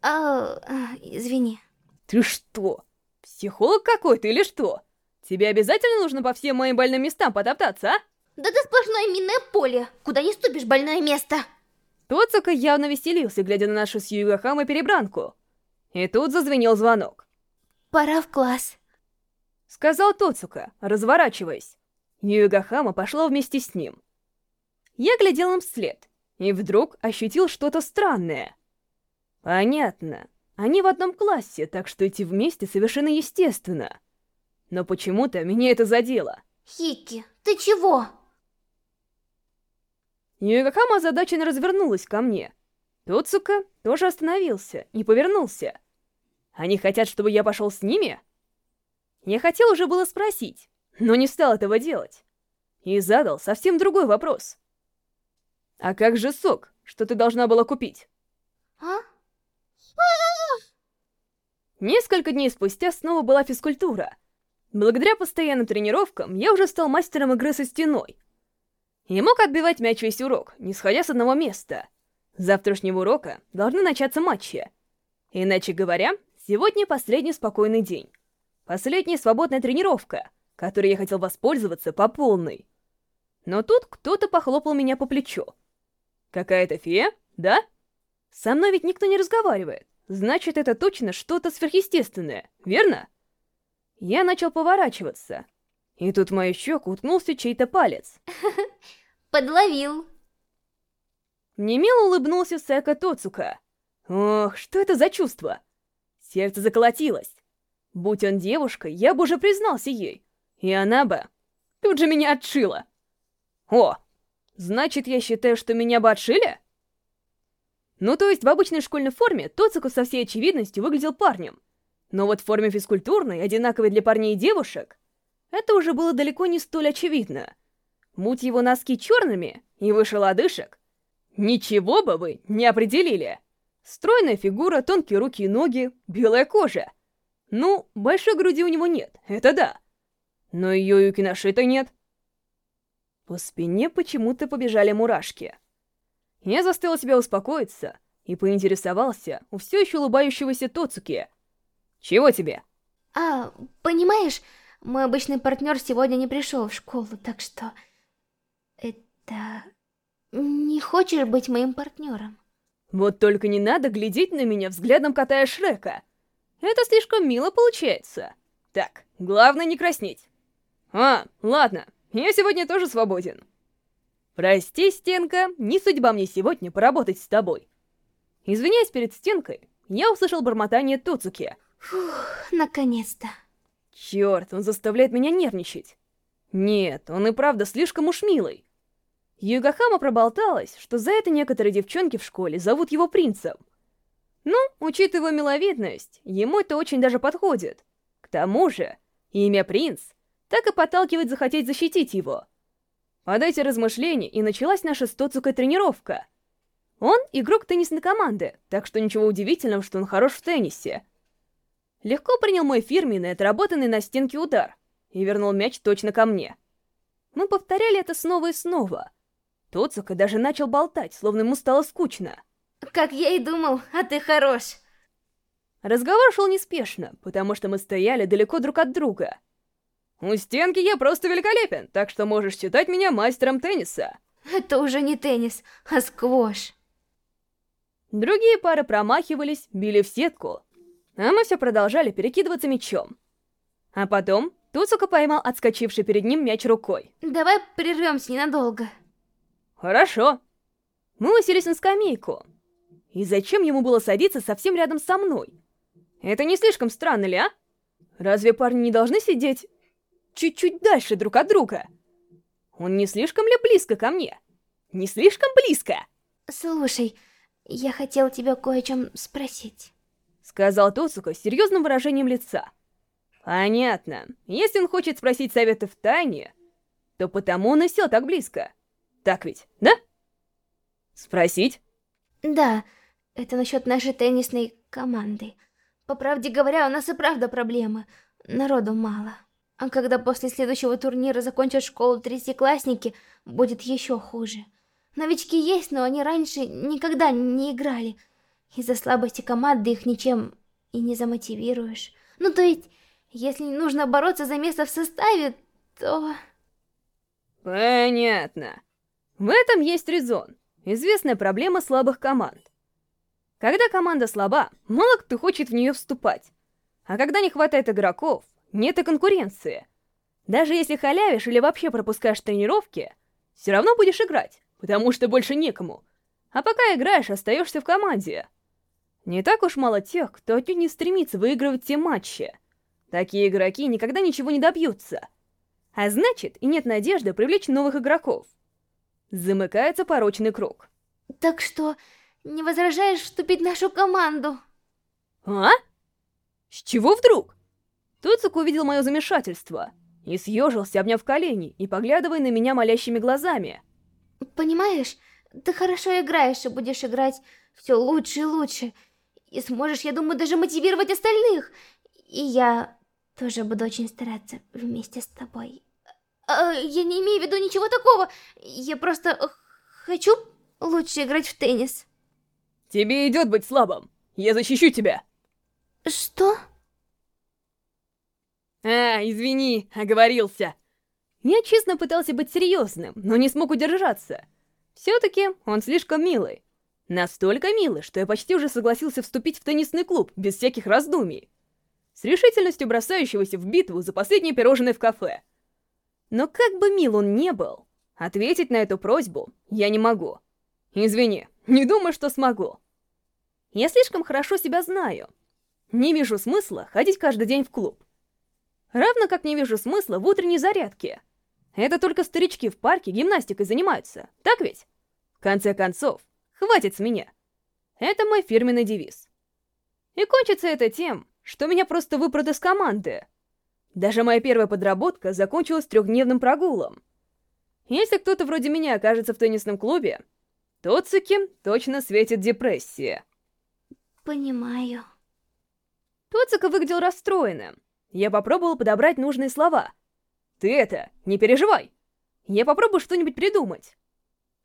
А, а извини. Ты что, психолог какой-то или что? Тебе обязательно нужно по всем моим больным местам потоптаться, а? Да ты сплошное минное поле, куда не ступишь больное место. Тоцука явно веселился, глядя на нашу с Югахамой перебранку. И тут зазвенел звонок. «Пора в класс», — сказал Тоцука, разворачиваясь. Югахама пошла вместе с ним. Я глядел им вслед, и вдруг ощутил что-то странное. Понятно, они в одном классе, так что идти вместе совершенно естественно. Но почему-то меня это задело. Хики, ты чего? Югахама озадаченно развернулась ко мне. Тоцука тоже остановился и повернулся. Они хотят, чтобы я пошел с ними? Я хотел уже было спросить, но не стал этого делать. И задал совсем другой вопрос. А как же сок, что ты должна была купить? А? Несколько дней спустя снова была физкультура. Благодаря постоянным тренировкам я уже стал мастером игры со стеной. И мог отбивать мяч весь урок, не сходя с одного места. С завтрашнего урока должны начаться матчи. Иначе говоря, Сегодня последний спокойный день. Последняя свободная тренировка, которой я хотел воспользоваться по полной. Но тут кто-то похлопал меня по плечу. Какая-то фея, да? Со мной ведь никто не разговаривает. Значит, это точно что-то сверхъестественное, верно? Я начал поворачиваться. И тут в мою щеку уткнулся чей-то палец. [LAUGHS] Подловил. Немело улыбнулся Сэка Тоцука. Ох, что это за чувство? Сердце заколотилось. Будь он девушкой, я бы уже признался ей. И она бы тут же меня отшила. О, значит, я считаю, что меня бы отшили? Ну, то есть в обычной школьной форме Тоцику со всей очевидностью выглядел парнем. Но вот в форме физкультурной, одинаковой для парней и девушек, это уже было далеко не столь очевидно. Муть его носки черными и выше лодыжек, ничего бы вы не определили. Стройная фигура, тонкие руки и ноги, белая кожа. Ну, большой груди у него нет, это да. Но ее юки нашитой нет. По спине почему-то побежали мурашки. Я заставил себя успокоиться и поинтересовался у все еще улыбающегося Тоцуки. «Чего тебе?» «А, понимаешь, мой обычный партнер сегодня не пришел в школу, так что... Это... Не хочешь быть моим партнером?» Вот только не надо глядеть на меня взглядом кота Шрека. Это слишком мило получается. Так, главное не краснеть. А, ладно, я сегодня тоже свободен. Прости, Стенка, не судьба мне сегодня поработать с тобой. Извиняясь перед Стенкой, я услышал бормотание Туцуки. Фух, наконец-то. Черт, он заставляет меня нервничать. Нет, он и правда слишком уж милый. Югахама проболталась, что за это некоторые девчонки в школе зовут его принцем. Ну, учитывая миловидность, ему это очень даже подходит. К тому же, имя принц так и подталкивает захотеть защитить его. Под эти размышления и началась наша стоцукая тренировка. Он игрок теннисной команды, так что ничего удивительного, что он хорош в теннисе. Легко принял мой фирменный, отработанный на стенке удар и вернул мяч точно ко мне. Мы повторяли это снова и снова — Тоцука даже начал болтать, словно ему стало скучно. Как я и думал, а ты хорош. Разговор шел неспешно, потому что мы стояли далеко друг от друга. У стенки я просто великолепен, так что можешь считать меня мастером тенниса. Это уже не теннис, а сквош. Другие пары промахивались, били в сетку, а мы все продолжали перекидываться мячом. А потом Туцука поймал отскочивший перед ним мяч рукой. Давай прервемся ненадолго. Хорошо. Мы уселись на скамейку. И зачем ему было садиться совсем рядом со мной? Это не слишком странно ли, а? Разве парни не должны сидеть чуть-чуть дальше друг от друга? Он не слишком ли близко ко мне? Не слишком близко? Слушай, я хотел тебя кое о чем спросить. Сказал Тоцука с серьезным выражением лица. Понятно. Если он хочет спросить совета в тайне, то потому он и сел так близко. Так ведь, да? Спросить? Да, это насчет нашей теннисной команды. По правде говоря, у нас и правда проблемы. Народу мало. А когда после следующего турнира закончат школу третьеклассники, будет еще хуже. Новички есть, но они раньше никогда не играли. Из-за слабости команды их ничем и не замотивируешь. Ну то есть, если нужно бороться за место в составе, то... Понятно. В этом есть резон. Известная проблема слабых команд. Когда команда слаба, мало кто хочет в нее вступать. А когда не хватает игроков, нет и конкуренции. Даже если халявишь или вообще пропускаешь тренировки, все равно будешь играть, потому что больше некому. А пока играешь, остаешься в команде. Не так уж мало тех, кто отнюдь не стремится выигрывать те матчи. Такие игроки никогда ничего не добьются. А значит, и нет надежды привлечь новых игроков. Замыкается порочный круг. Так что, не возражаешь вступить в нашу команду? А? С чего вдруг? Туцук увидел мое замешательство и съежился, обняв колени и поглядывая на меня молящими глазами. Понимаешь, ты хорошо играешь и будешь играть все лучше и лучше. И сможешь, я думаю, даже мотивировать остальных. И я тоже буду очень стараться вместе с тобой. А, я не имею в виду ничего такого. Я просто хочу лучше играть в теннис. Тебе идет быть слабым. Я защищу тебя. Что? А, извини, оговорился. Я честно пытался быть серьезным, но не смог удержаться. Все-таки он слишком милый. Настолько милый, что я почти уже согласился вступить в теннисный клуб без всяких раздумий. С решительностью бросающегося в битву за последнее пирожное в кафе. Но как бы мил он не был, ответить на эту просьбу я не могу. Извини, не думаю, что смогу. Я слишком хорошо себя знаю. Не вижу смысла ходить каждый день в клуб. Равно как не вижу смысла в утренней зарядке. Это только старички в парке гимнастикой занимаются, так ведь? В конце концов, хватит с меня. Это мой фирменный девиз. И кончится это тем, что меня просто выпрут из команды. Даже моя первая подработка закончилась трехдневным прогулом. Если кто-то вроде меня окажется в теннисном клубе, то Цуки точно светит депрессия. Понимаю. Тоцика выглядел расстроенным. Я попробовал подобрать нужные слова. Ты это, не переживай. Я попробую что-нибудь придумать.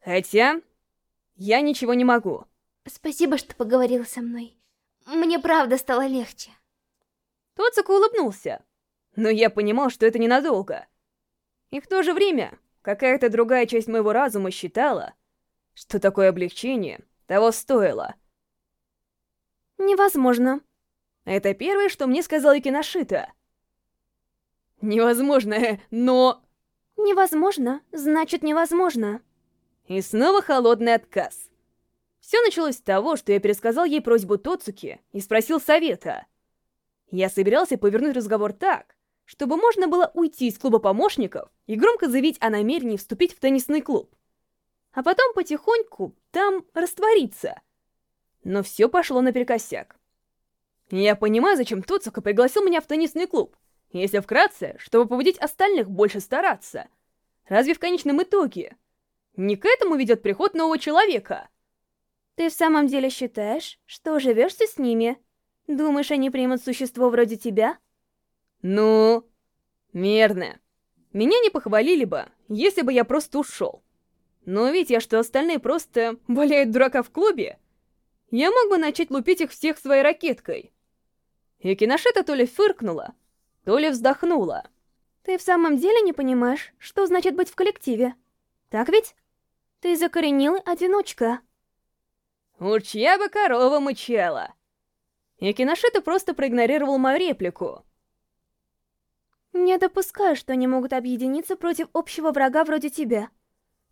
Хотя, я ничего не могу. Спасибо, что поговорил со мной. Мне правда стало легче. Тоцика улыбнулся, но я понимал, что это ненадолго. И в то же время какая-то другая часть моего разума считала, что такое облегчение того стоило. Невозможно. Это первое, что мне сказала Киношита. Невозможно, но... Невозможно, значит невозможно. И снова холодный отказ. Все началось с того, что я пересказал ей просьбу Тоцуки и спросил совета. Я собирался повернуть разговор так, чтобы можно было уйти из клуба помощников и громко заявить о намерении вступить в теннисный клуб. А потом потихоньку там раствориться. Но все пошло наперекосяк. Я понимаю, зачем Тоцука пригласил меня в теннисный клуб, если вкратце, чтобы побудить остальных больше стараться. Разве в конечном итоге не к этому ведет приход нового человека? Ты в самом деле считаешь, что живешься с ними? Думаешь, они примут существо вроде тебя? Ну, мерно. Меня не похвалили бы, если бы я просто ушел. Но ведь я что, остальные просто валяют дурака в клубе? Я мог бы начать лупить их всех своей ракеткой. И Киношита то ли фыркнула, то ли вздохнула. Ты в самом деле не понимаешь, что значит быть в коллективе? Так ведь? Ты закоренелый одиночка. Уж чья бы корова мычала. И Киношита просто проигнорировал мою реплику. Не допускаю, что они могут объединиться против общего врага вроде тебя.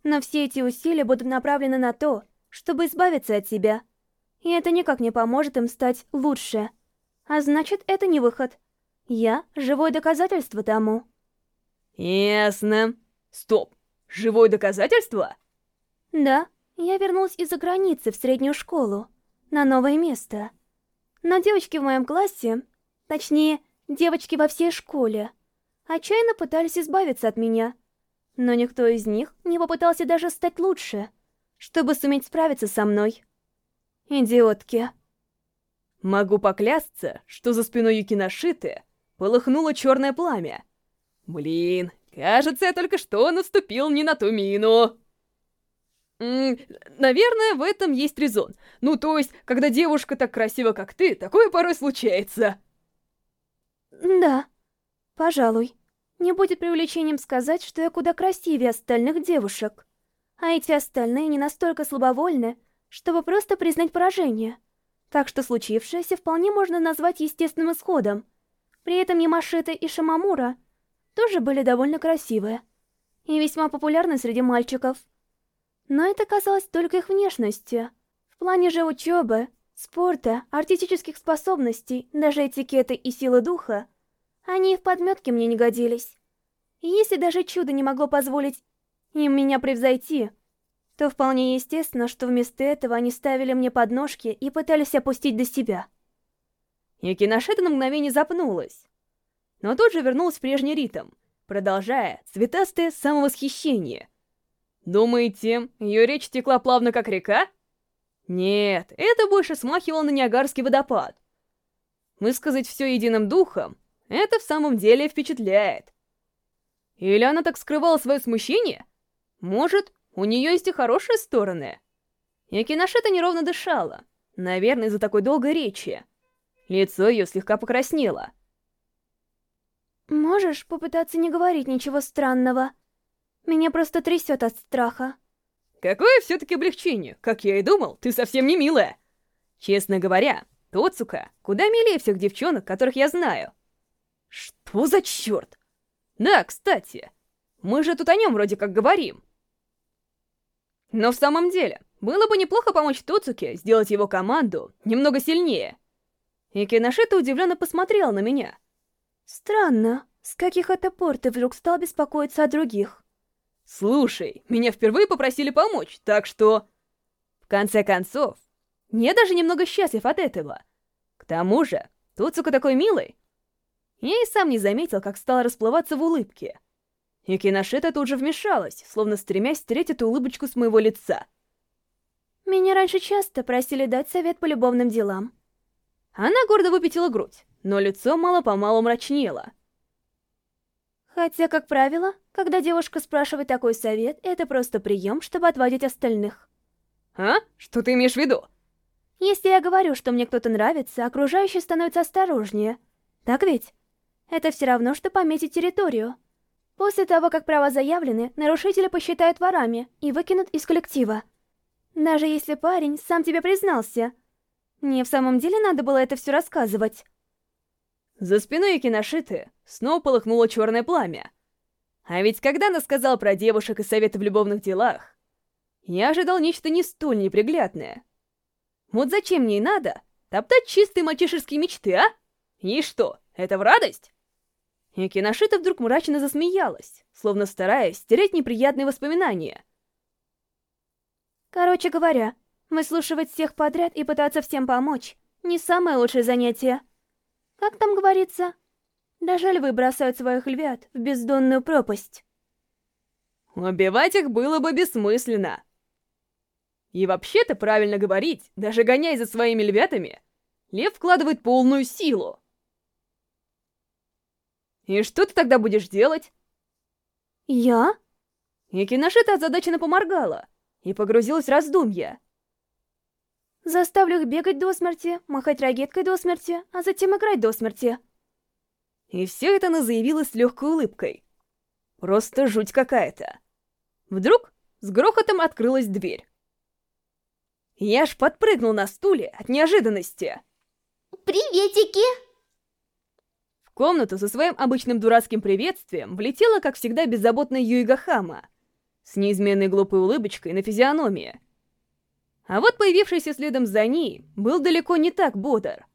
Но все эти усилия будут направлены на то, чтобы избавиться от тебя. И это никак не поможет им стать лучше. А значит, это не выход. Я — живое доказательство тому. Ясно. Стоп. Живое доказательство? Да, я вернулась из-за границы в среднюю школу. На новое место. Но девочки в моем классе, точнее, девочки во всей школе, отчаянно пытались избавиться от меня. Но никто из них не попытался даже стать лучше, чтобы суметь справиться со мной. Идиотки. Могу поклясться, что за спиной Юкиношиты полыхнуло черное пламя. Блин, кажется, я только что наступил не на ту мину. М наверное, в этом есть резон. Ну, то есть, когда девушка так красива, как ты, такое порой случается. Да, пожалуй. Не будет преувеличением сказать, что я куда красивее остальных девушек. А эти остальные не настолько слабовольны, чтобы просто признать поражение. Так что случившееся вполне можно назвать естественным исходом. При этом Ямашита и Шимамура тоже были довольно красивые. И весьма популярны среди мальчиков. Но это касалось только их внешности. В плане же учебы, спорта, артистических способностей, даже этикеты и силы духа, они и в подметке мне не годились. И если даже чудо не могло позволить им меня превзойти, то вполне естественно, что вместо этого они ставили мне подножки и пытались опустить до себя. Якиношета на мгновение запнулась, но тут же вернулась в прежний ритм, продолжая цветастое самовосхищение. Думаете, ее речь текла плавно, как река? Нет, это больше смахивало на Ниагарский водопад. Высказать все единым духом — это в самом деле впечатляет. Или она так скрывала свое смущение? Может, у нее есть и хорошие стороны. Якиношета неровно дышала, наверное, из-за такой долгой речи. Лицо ее слегка покраснело. «Можешь попытаться не говорить ничего странного? Меня просто трясет от страха». Какое все-таки облегчение. Как я и думал, ты совсем не милая. Честно говоря, Тоцука куда милее всех девчонок, которых я знаю. Что за черт? Да, кстати, мы же тут о нем вроде как говорим. Но в самом деле, было бы неплохо помочь Тоцуке сделать его команду немного сильнее. И Киношита удивленно посмотрел на меня. Странно, с каких это пор ты вдруг стал беспокоиться о других? Слушай, меня впервые попросили помочь, так что... В конце концов, я даже немного счастлив от этого. К тому же, Тоцука такой милый. Я и сам не заметил, как стал расплываться в улыбке. И Киношита тут же вмешалась, словно стремясь стереть эту улыбочку с моего лица. Меня раньше часто просили дать совет по любовным делам. Она гордо выпятила грудь, но лицо мало-помалу мрачнело. Хотя, как правило, когда девушка спрашивает такой совет, это просто прием, чтобы отводить остальных. А? Что ты имеешь в виду? Если я говорю, что мне кто-то нравится, окружающие становятся осторожнее. Так ведь? Это все равно, что пометить территорию. После того, как права заявлены, нарушителя посчитают ворами и выкинут из коллектива. Даже если парень сам тебе признался. Мне в самом деле надо было это все рассказывать. За спиной Киношиты снова полыхнуло черное пламя. А ведь когда она сказала про девушек и советы в любовных делах, я ожидал нечто не столь неприглядное. Вот зачем мне надо топтать чистые мальчишеские мечты, а? И что, это в радость? И Киношита вдруг мрачно засмеялась, словно стараясь стереть неприятные воспоминания. Короче говоря, выслушивать всех подряд и пытаться всем помочь — не самое лучшее занятие. Как там говорится? Даже львы бросают своих львят в бездонную пропасть. Убивать их было бы бессмысленно. И вообще-то правильно говорить, даже гоняясь за своими львятами, лев вкладывает полную силу. «И что ты тогда будешь делать?» «Я?» И Киношита озадаченно поморгала и погрузилась в раздумья. «Заставлю их бегать до смерти, махать ракеткой до смерти, а затем играть до смерти». И все это она заявила с легкой улыбкой. Просто жуть какая-то. Вдруг с грохотом открылась дверь. Я аж подпрыгнул на стуле от неожиданности. Приветики! В комнату со своим обычным дурацким приветствием влетела, как всегда, беззаботная Юига Хама с неизменной глупой улыбочкой на физиономии. А вот появившийся следом за ней был далеко не так бодр.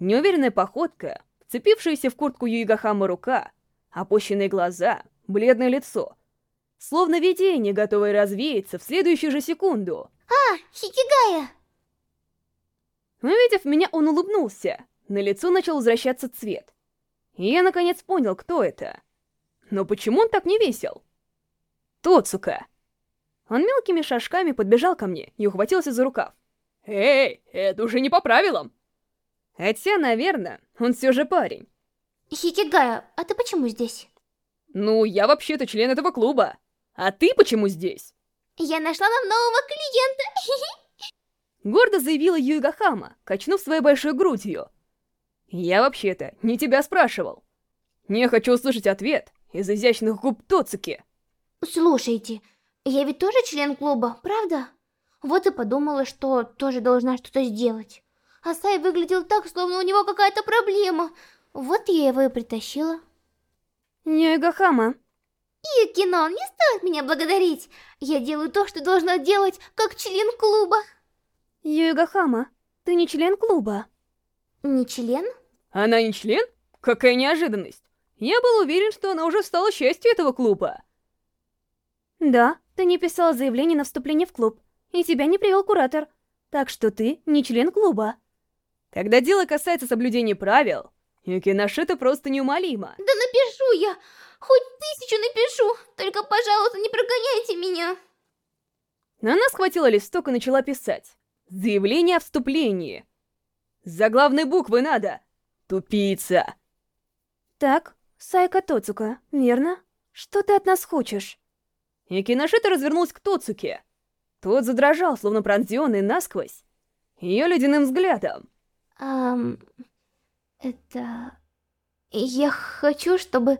Неуверенная походка, вцепившаяся в куртку Юигахама рука, опущенные глаза, бледное лицо. Словно видение, готовое развеяться в следующую же секунду. А, Хикигая! Увидев меня, он улыбнулся. На лицо начал возвращаться цвет. И я наконец понял, кто это. Но почему он так не весел? Тоцука. Он мелкими шажками подбежал ко мне и ухватился за рукав. «Эй, это уже не по правилам!» Хотя, наверное, он все же парень. Хикигая, а ты почему здесь? Ну, я вообще-то член этого клуба. А ты почему здесь? Я нашла нам нового клиента. [LAUGHS] Гордо заявила Юигахама, качнув своей большой грудью. Я вообще-то не тебя спрашивал. Не хочу услышать ответ из изящных губ Тоцуки. Слушайте, я ведь тоже член клуба, правда? Вот и подумала, что тоже должна что-то сделать. А Сай выглядел так, словно у него какая-то проблема. Вот я его и притащила. Юигахама. Юкино, не стоит меня благодарить. Я делаю то, что должна делать, как член клуба. Юигахама, ты не член клуба. Не член? Она не член? Какая неожиданность. Я был уверен, что она уже стала частью этого клуба. Да, ты не писал заявление на вступление в клуб, и тебя не привел куратор, так что ты не член клуба. Когда дело касается соблюдения правил, Юкинашита просто неумолима. Да напишу я, хоть тысячу напишу, только, пожалуйста, не прогоняйте меня. Она схватила листок и начала писать. Заявление о вступлении. За главной буквы надо. Тупица. Так, Сайка Тоцука, верно? Что ты от нас хочешь? И Киношита развернулась к Тоцуке. Тот задрожал, словно пронзенный насквозь, ее ледяным взглядом. Ам... Это... Я хочу, чтобы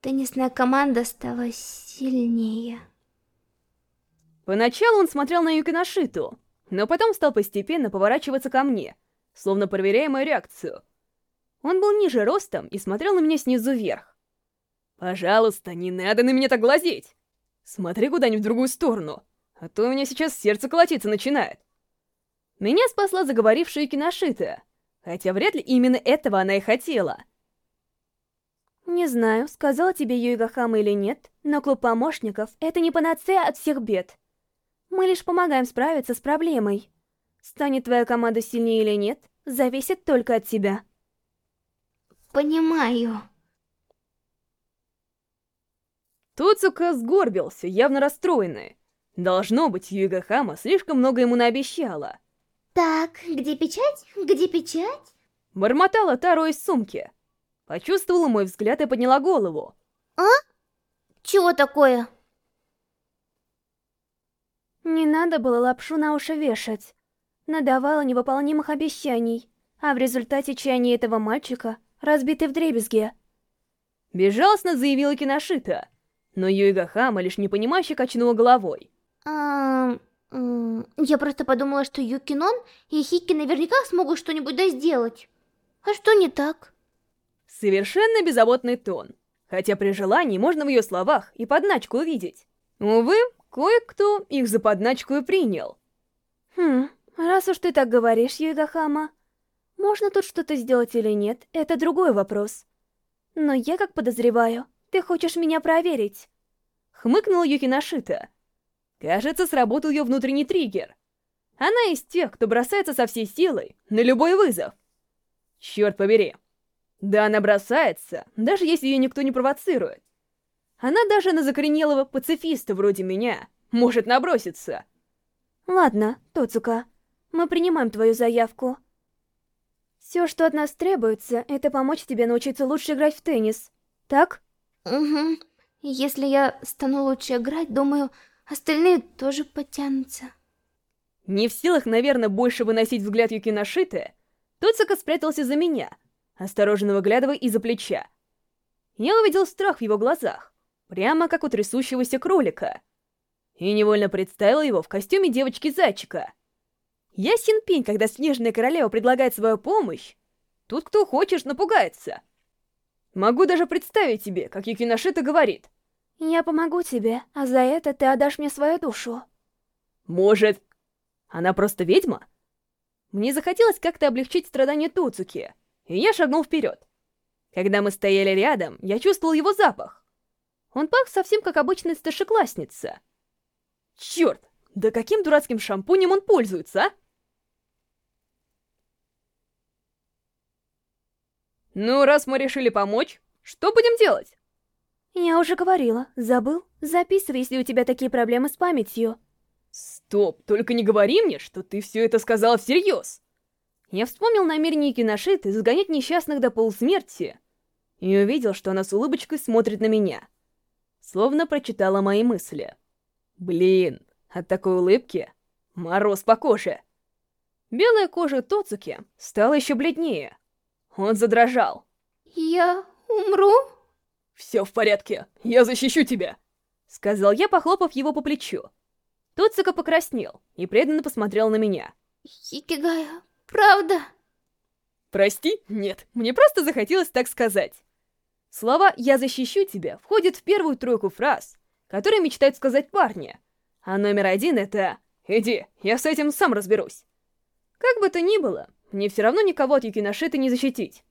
теннисная команда стала сильнее. Поначалу он смотрел на Юкиношиту, но потом стал постепенно поворачиваться ко мне, словно проверяя мою реакцию. Он был ниже ростом и смотрел на меня снизу вверх. «Пожалуйста, не надо на меня так глазеть! Смотри куда-нибудь в другую сторону, а то у меня сейчас сердце колотиться начинает. Меня спасла заговорившая Киношита, хотя вряд ли именно этого она и хотела. Не знаю, сказала тебе Юига Хама или нет, но клуб помощников — это не панацея от всех бед. Мы лишь помогаем справиться с проблемой. Станет твоя команда сильнее или нет, зависит только от тебя. Понимаю. Туцука сгорбился, явно расстроенный. Должно быть, Юига Хама слишком много ему наобещала. Так, где печать? Где печать? Бормотала Таро из сумки. Почувствовала мой взгляд и подняла голову. А? Чего такое? Не надо было лапшу на уши вешать. Надавала невыполнимых обещаний, а в результате чаяния этого мальчика разбиты вдребезги. Безжалостно заявила Киношита, но Юига Хама лишь непонимающе качнула головой. А, я просто подумала, что Юкинон и Хики наверняка смогут что-нибудь да сделать. А что не так? Совершенно беззаботный тон, хотя при желании можно в ее словах и подначку увидеть. Увы, кое-кто их за подначку и принял. Хм, раз уж ты так говоришь, Юигахама, можно тут что-то сделать или нет, это другой вопрос. Но я как подозреваю, ты хочешь меня проверить. Хмыкнула Юкинашита. Кажется, сработал ее внутренний триггер. Она из тех, кто бросается со всей силой на любой вызов. Черт побери. Да она бросается, даже если ее никто не провоцирует. Она даже на закоренелого пацифиста вроде меня может наброситься. Ладно, Тоцука, мы принимаем твою заявку. Все, что от нас требуется, это помочь тебе научиться лучше играть в теннис. Так? Угу. Если я стану лучше играть, думаю, остальные тоже потянутся. Не в силах, наверное, больше выносить взгляд Юкиношиты, Тоцука спрятался за меня, осторожно выглядывая из-за плеча. Я увидел страх в его глазах, прямо как у трясущегося кролика, и невольно представил его в костюме девочки-зайчика. Ясен пень, когда Снежная Королева предлагает свою помощь, тут кто хочешь напугается. Могу даже представить тебе, как Юкиношита говорит. Я помогу тебе, а за это ты отдашь мне свою душу. Может, она просто ведьма? Мне захотелось как-то облегчить страдания Туцуки, и я шагнул вперед. Когда мы стояли рядом, я чувствовал его запах. Он пах совсем как обычная старшеклассница. Черт, да каким дурацким шампунем он пользуется, а? Ну, раз мы решили помочь, что будем делать? Я уже говорила, забыл? Записывай, если у тебя такие проблемы с памятью. Стоп, только не говори мне, что ты все это сказала всерьез. Я вспомнил намерение Киношиты загонять несчастных до полусмерти и увидел, что она с улыбочкой смотрит на меня. Словно прочитала мои мысли. Блин, от такой улыбки мороз по коже. Белая кожа Тоцуки стала еще бледнее. Он задрожал. «Я умру?» «Все в порядке, я защищу тебя!» Сказал я, похлопав его по плечу. Тоцука покраснел и преданно посмотрел на меня. «Икигая, правда?» «Прости? Нет, мне просто захотелось так сказать». Слова «я защищу тебя» входят в первую тройку фраз, которые мечтают сказать парни. А номер один — это «Иди, я с этим сам разберусь». Как бы то ни было, мне все равно никого от Юкиношиты не защитить.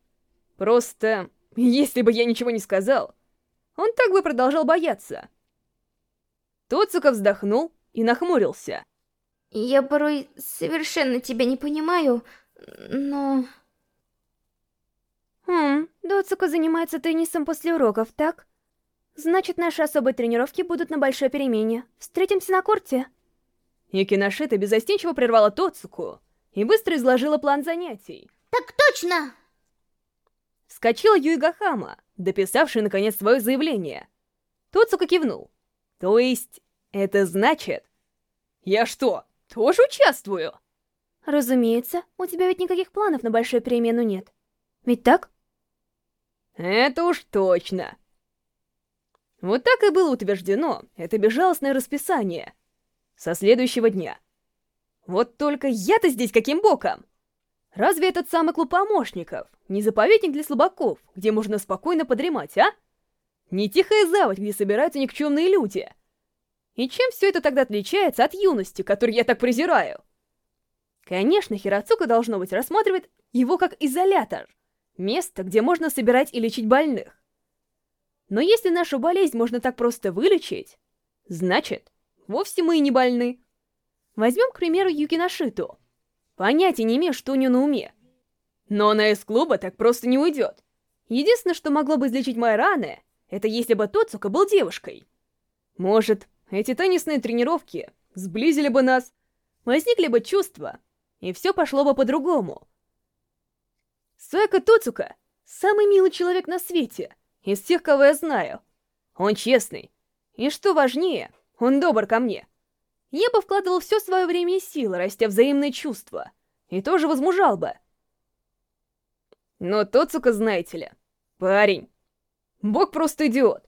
Просто, если бы я ничего не сказал, он так бы продолжал бояться. Тоцука вздохнул и нахмурился. Я порой совершенно тебя не понимаю, но... Хм, Доцука занимается теннисом после уроков, так? Значит, наши особые тренировки будут на большой перемене. Встретимся на корте. Юкиношита безостенчиво прервала Тоцуку и быстро изложила план занятий. Так точно! Вскочила Юигахама, дописавший наконец свое заявление. Тоцука кивнул. То есть, это значит... Я что, тоже участвую? Разумеется, у тебя ведь никаких планов на большую перемену нет. Ведь так? Это уж точно. Вот так и было утверждено это безжалостное расписание. Со следующего дня. Вот только я-то здесь каким боком? Разве этот самый клуб помощников не заповедник для слабаков, где можно спокойно подремать, а? Не тихая заводь, где собираются никчемные люди. И чем все это тогда отличается от юности, которую я так презираю? Конечно, Хироцука, должно быть, рассматривает его как изолятор. Место, где можно собирать и лечить больных. Но если нашу болезнь можно так просто вылечить, значит, вовсе мы и не больны. Возьмем, к примеру, Юкиношиту. Понятия не имею, что у нее на уме. Но она из клуба так просто не уйдет. Единственное, что могло бы излечить мои раны, это если бы Тоцука был девушкой. Может, эти теннисные тренировки сблизили бы нас, возникли бы чувства, и все пошло бы по-другому. Суэка Тоцука — самый милый человек на свете, из всех, кого я знаю. Он честный, и что важнее, он добр ко мне. Я бы вкладывал все свое время и силы, растя взаимные чувства, и тоже возмужал бы. Но Тоцука, знаете ли, парень, бог просто идиот.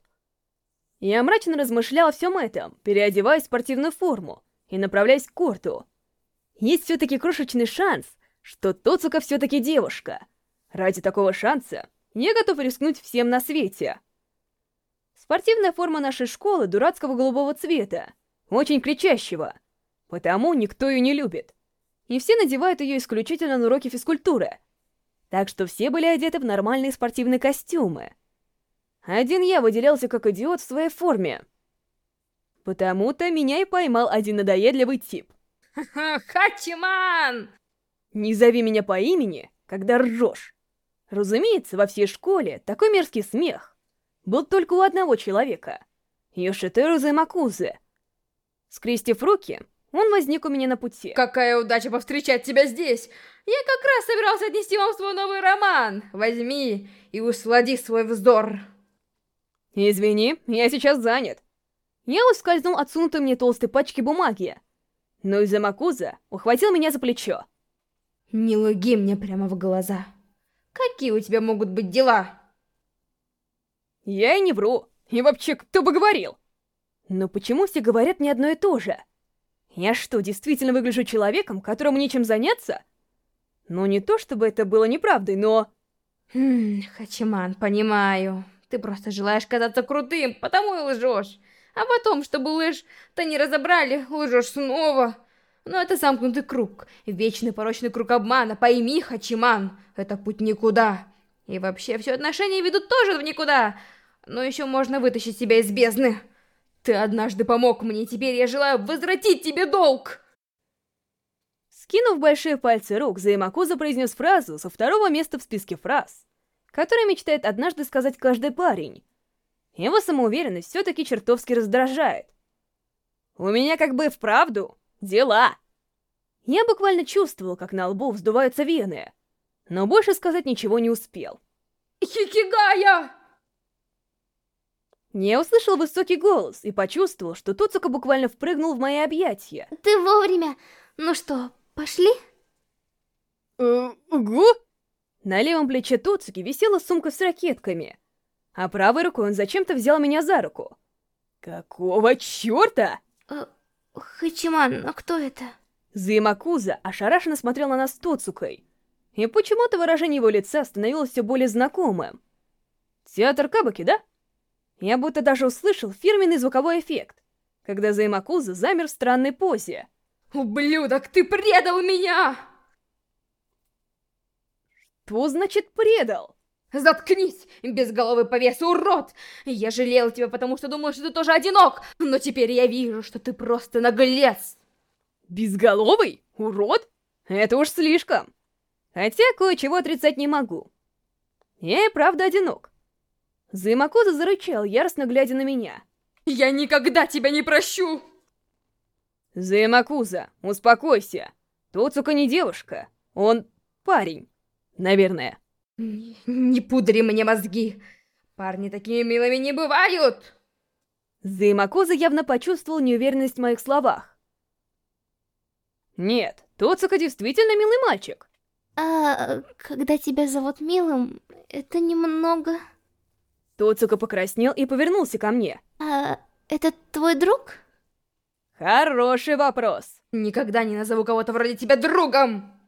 Я мрачно размышлял о всем этом, переодеваясь в спортивную форму и направляясь к корту. Есть все-таки крошечный шанс, что Тоцука все-таки девушка. Ради такого шанса я готов рискнуть всем на свете. Спортивная форма нашей школы дурацкого голубого цвета, очень кричащего, потому никто ее не любит. И все надевают ее исключительно на уроки физкультуры. Так что все были одеты в нормальные спортивные костюмы. Один я выделялся как идиот в своей форме. Потому-то меня и поймал один надоедливый тип. Хачиман! Не зови меня по имени, когда ржешь. Разумеется, во всей школе такой мерзкий смех был только у одного человека — Йошитеру Займакузы — Скрестив руки, он возник у меня на пути. Какая удача повстречать тебя здесь! Я как раз собирался отнести вам свой новый роман. Возьми и услади свой вздор. Извини, я сейчас занят. Я ускользнул от сунутой мне толстой пачки бумаги. Но из-за Макуза ухватил меня за плечо. Не луги мне прямо в глаза. Какие у тебя могут быть дела? Я и не вру. И вообще, кто бы говорил? Но почему все говорят мне одно и то же? Я что, действительно выгляжу человеком, которому нечем заняться? Ну, не то чтобы это было неправдой, но... Хм, Хачиман, понимаю. Ты просто желаешь казаться крутым, потому и лжешь. А потом, чтобы лжь-то не разобрали, лжешь снова. Но это замкнутый круг, вечный порочный круг обмана. Пойми, Хачиман, это путь никуда. И вообще, все отношения ведут тоже в никуда. Но еще можно вытащить себя из бездны. Ты однажды помог мне, теперь я желаю возвратить тебе долг. Скинув большие пальцы рук, Заимакуза произнес фразу со второго места в списке фраз, которые мечтает однажды сказать каждый парень. Его самоуверенность все-таки чертовски раздражает. У меня как бы вправду дела. Я буквально чувствовал, как на лбу вздуваются вены, но больше сказать ничего не успел. Хикигая! Я услышал высокий голос и почувствовал, что Туцука буквально впрыгнул в мои объятия. Ты вовремя. Ну что, пошли? Угу. На левом плече Туцуки висела сумка с ракетками, а правой рукой он зачем-то взял меня за руку. Какого черта? Э, Хачиман, а кто это? Заимакуза ошарашенно смотрел на нас с Туцукой, и почему-то выражение его лица становилось все более знакомым. Театр Кабаки, да? Я будто даже услышал фирменный звуковой эффект, когда Займакуза замер в странной позе. «Ублюдок, ты предал меня!» «Что значит предал?» «Заткнись, безголовый повес, урод! Я жалел тебя, потому что думал, что ты тоже одинок, но теперь я вижу, что ты просто наглец!» «Безголовый? Урод? Это уж слишком!» Хотя кое-чего отрицать не могу. Я и правда одинок. Займакуза зарычал, яростно глядя на меня. «Я никогда тебя не прощу!» Займакуза, успокойся. Тоцука не девушка, он парень, наверное. Не, не пудри мне мозги. Парни такими милыми не бывают. Займакуза явно почувствовал неуверенность в моих словах. Нет, Тоцука действительно милый мальчик. А когда тебя зовут милым, это немного... Тоцука покраснел и повернулся ко мне. А это твой друг? Хороший вопрос. Никогда не назову кого-то вроде тебя другом!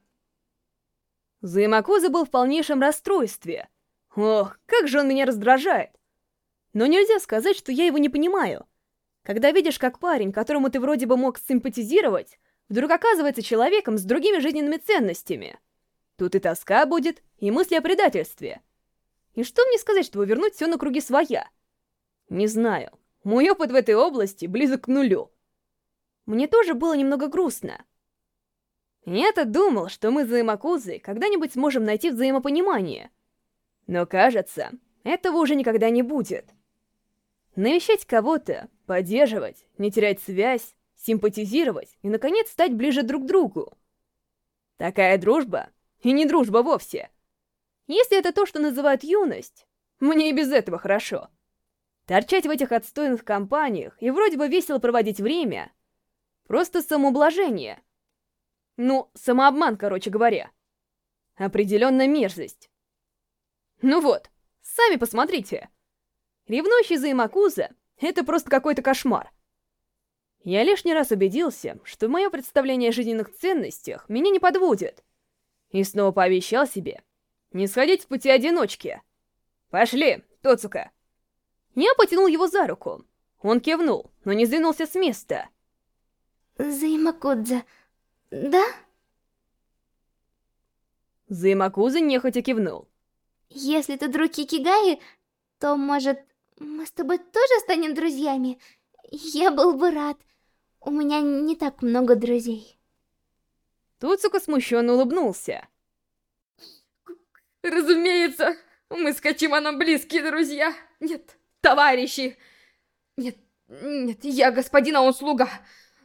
Займакуза был в полнейшем расстройстве. Ох, как же он меня раздражает. Но нельзя сказать, что я его не понимаю. Когда видишь, как парень, которому ты вроде бы мог симпатизировать, вдруг оказывается человеком с другими жизненными ценностями. Тут и тоска будет, и мысли о предательстве. И что мне сказать, чтобы вернуть все на круги своя? Не знаю. Мой опыт в этой области близок к нулю. Мне тоже было немного грустно. Я-то думал, что мы с Заимакузой когда-нибудь сможем найти взаимопонимание. Но кажется, этого уже никогда не будет. Навещать кого-то, поддерживать, не терять связь, симпатизировать и, наконец, стать ближе друг к другу. Такая дружба, и не дружба вовсе — если это то, что называют юность, мне и без этого хорошо. Торчать в этих отстойных компаниях и вроде бы весело проводить время — просто самоублажение. Ну, самообман, короче говоря. Определенно мерзость. Ну вот, сами посмотрите. Ревнующий за Имакуза — это просто какой-то кошмар. Я лишний раз убедился, что мое представление о жизненных ценностях меня не подводит. И снова пообещал себе, не сходить с пути одиночки. Пошли, Тоцука. Я потянул его за руку. Он кивнул, но не сдвинулся с места. Займакудза, да? Займакуза нехотя кивнул. Если ты друг Кикигаи, то, может, мы с тобой тоже станем друзьями? Я был бы рад. У меня не так много друзей. Туцука смущенно улыбнулся. Разумеется, мы с Качиманом близкие друзья. Нет, товарищи. Нет, нет, я господин, а он слуга.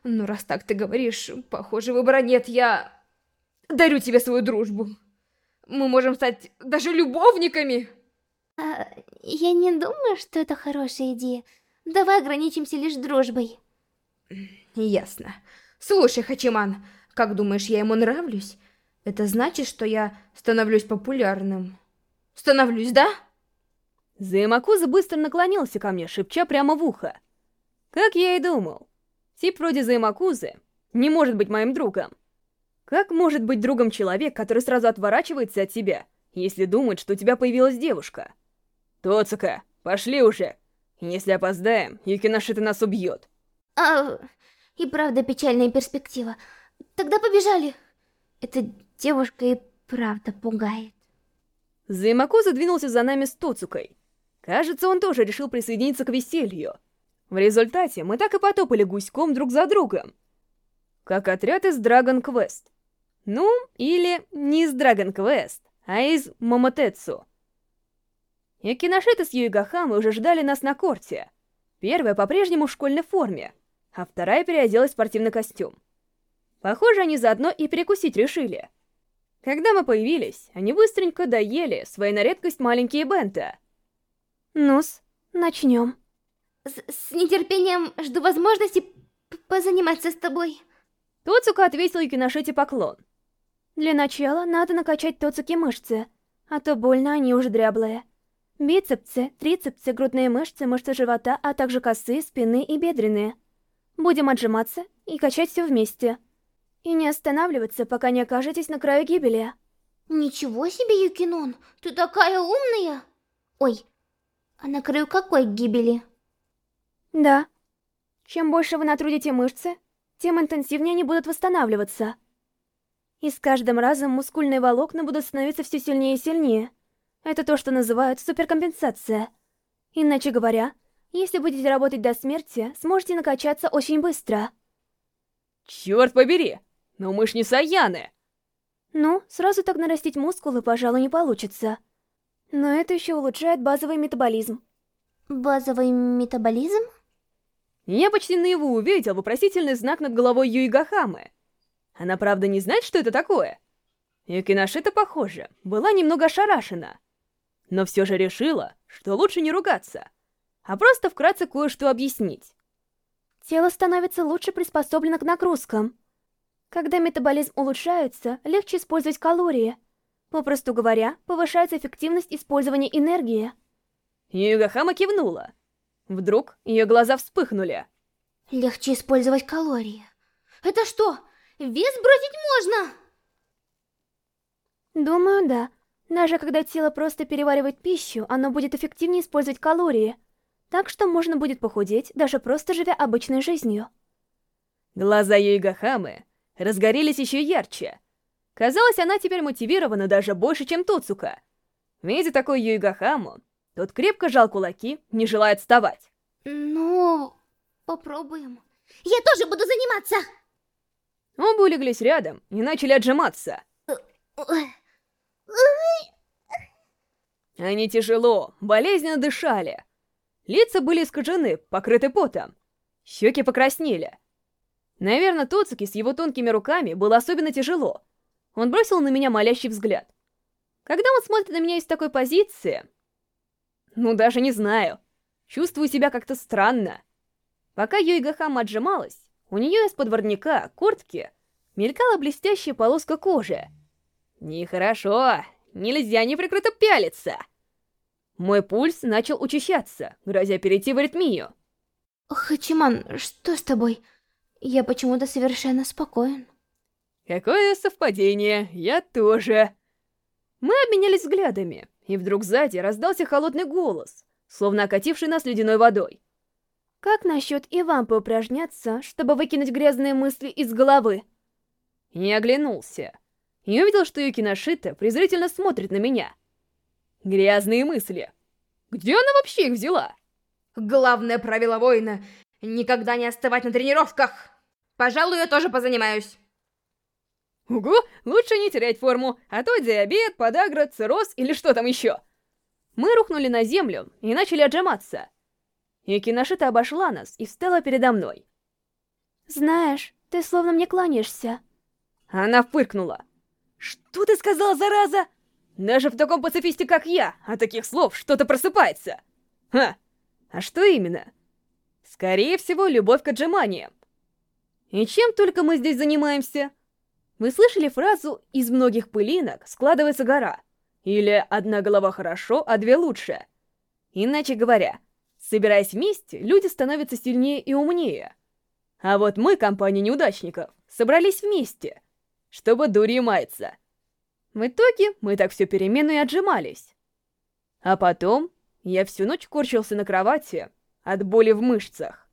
Ну, раз так ты говоришь, похоже, выбора нет. Я дарю тебе свою дружбу. Мы можем стать даже любовниками. А, я не думаю, что это хорошая идея. Давай ограничимся лишь дружбой. Ясно. Слушай, Хачиман, как думаешь, я ему нравлюсь? Это значит, что я становлюсь популярным. Становлюсь, да? Займакуза быстро наклонился ко мне, шепча прямо в ухо. Как я и думал. Тип вроде Займакузы не может быть моим другом. Как может быть другом человек, который сразу отворачивается от тебя, если думает, что у тебя появилась девушка? Тоцука, пошли уже. Если опоздаем, Юкиношита нас убьет. А, и правда печальная перспектива. Тогда побежали. Эта девушка и правда пугает. Займаку задвинулся за нами с Тоцукой. Кажется, он тоже решил присоединиться к веселью. В результате мы так и потопали гуськом друг за другом. Как отряд из Dragon Quest. Ну, или не из Dragon Quest, а из Момотецу. Якиношита с Юигахамой уже ждали нас на корте. Первая по-прежнему в школьной форме, а вторая переоделась в спортивный костюм. Похоже, они заодно и перекусить решили. Когда мы появились, они быстренько доели свои на редкость маленькие бента. Ну-с, начнем. С, с нетерпением жду возможности позаниматься с тобой. Тоцука ответил Юкиношите поклон. Для начала надо накачать Тоцуки мышцы, а то больно они уже дряблые. Бицепсы, трицепсы, грудные мышцы, мышцы живота, а также косы, спины и бедренные. Будем отжиматься и качать все вместе. И не останавливаться, пока не окажетесь на краю гибели. Ничего себе, Юкинон, ты такая умная! Ой, а на краю какой гибели? Да. Чем больше вы натрудите мышцы, тем интенсивнее они будут восстанавливаться. И с каждым разом мускульные волокна будут становиться все сильнее и сильнее. Это то, что называют суперкомпенсация. Иначе говоря, если будете работать до смерти, сможете накачаться очень быстро. Черт побери! Но мы ж не Саяны! Ну, сразу так нарастить мускулы, пожалуй, не получится. Но это еще улучшает базовый метаболизм. Базовый метаболизм? Я почти наяву увидел вопросительный знак над головой Юигахамы. Она правда не знает, что это такое? Юкиношита, похоже, была немного ошарашена. Но все же решила, что лучше не ругаться, а просто вкратце кое-что объяснить. Тело становится лучше приспособлено к нагрузкам. Когда метаболизм улучшается, легче использовать калории. Попросту говоря, повышается эффективность использования энергии. Югахама кивнула. Вдруг ее глаза вспыхнули. Легче использовать калории. Это что, вес бросить можно? Думаю, да. Даже когда тело просто переваривает пищу, оно будет эффективнее использовать калории. Так что можно будет похудеть, даже просто живя обычной жизнью. Глаза Юигахамы разгорелись еще ярче. Казалось, она теперь мотивирована даже больше, чем Тоцука. Видя такой Юигахаму, тот крепко жал кулаки, не желая отставать. Ну, попробуем. Я тоже буду заниматься! Оба улеглись рядом и начали отжиматься. Они тяжело, болезненно дышали. Лица были искажены, покрыты потом. Щеки покраснели. Наверное, Тоцуки с его тонкими руками было особенно тяжело. Он бросил на меня молящий взгляд. Когда он смотрит на меня из такой позиции... Ну, даже не знаю. Чувствую себя как-то странно. Пока Юигахама отжималась, у нее из-под воротника, куртки, мелькала блестящая полоска кожи. Нехорошо, нельзя неприкрыто пялиться. Мой пульс начал учащаться, грозя перейти в аритмию. Хачиман, что с тобой? Я почему-то совершенно спокоен. Какое совпадение, я тоже. Мы обменялись взглядами, и вдруг сзади раздался холодный голос, словно окативший нас ледяной водой. Как насчет и вам поупражняться, чтобы выкинуть грязные мысли из головы? Я оглянулся и увидел, что Юкиношита презрительно смотрит на меня. Грязные мысли. Где она вообще их взяла? Главное правило воина — никогда не остывать на тренировках. Пожалуй, я тоже позанимаюсь. Угу, лучше не терять форму, а то диабет, подагра, цирроз или что там еще. Мы рухнули на землю и начали отжиматься. Юкиношита обошла нас и встала передо мной. Знаешь, ты словно мне кланяешься. Она впыркнула. «Что ты сказала, зараза?» Даже в таком пацифисте, как я, от таких слов что-то просыпается. Ха, а что именно? Скорее всего, любовь к отжиманиям. И чем только мы здесь занимаемся? Вы слышали фразу «из многих пылинок складывается гора» или «одна голова хорошо, а две лучше». Иначе говоря, собираясь вместе, люди становятся сильнее и умнее. А вот мы, компания неудачников, собрались вместе, чтобы дурью маяться. В итоге мы так всю перемену и отжимались. А потом я всю ночь корчился на кровати от боли в мышцах.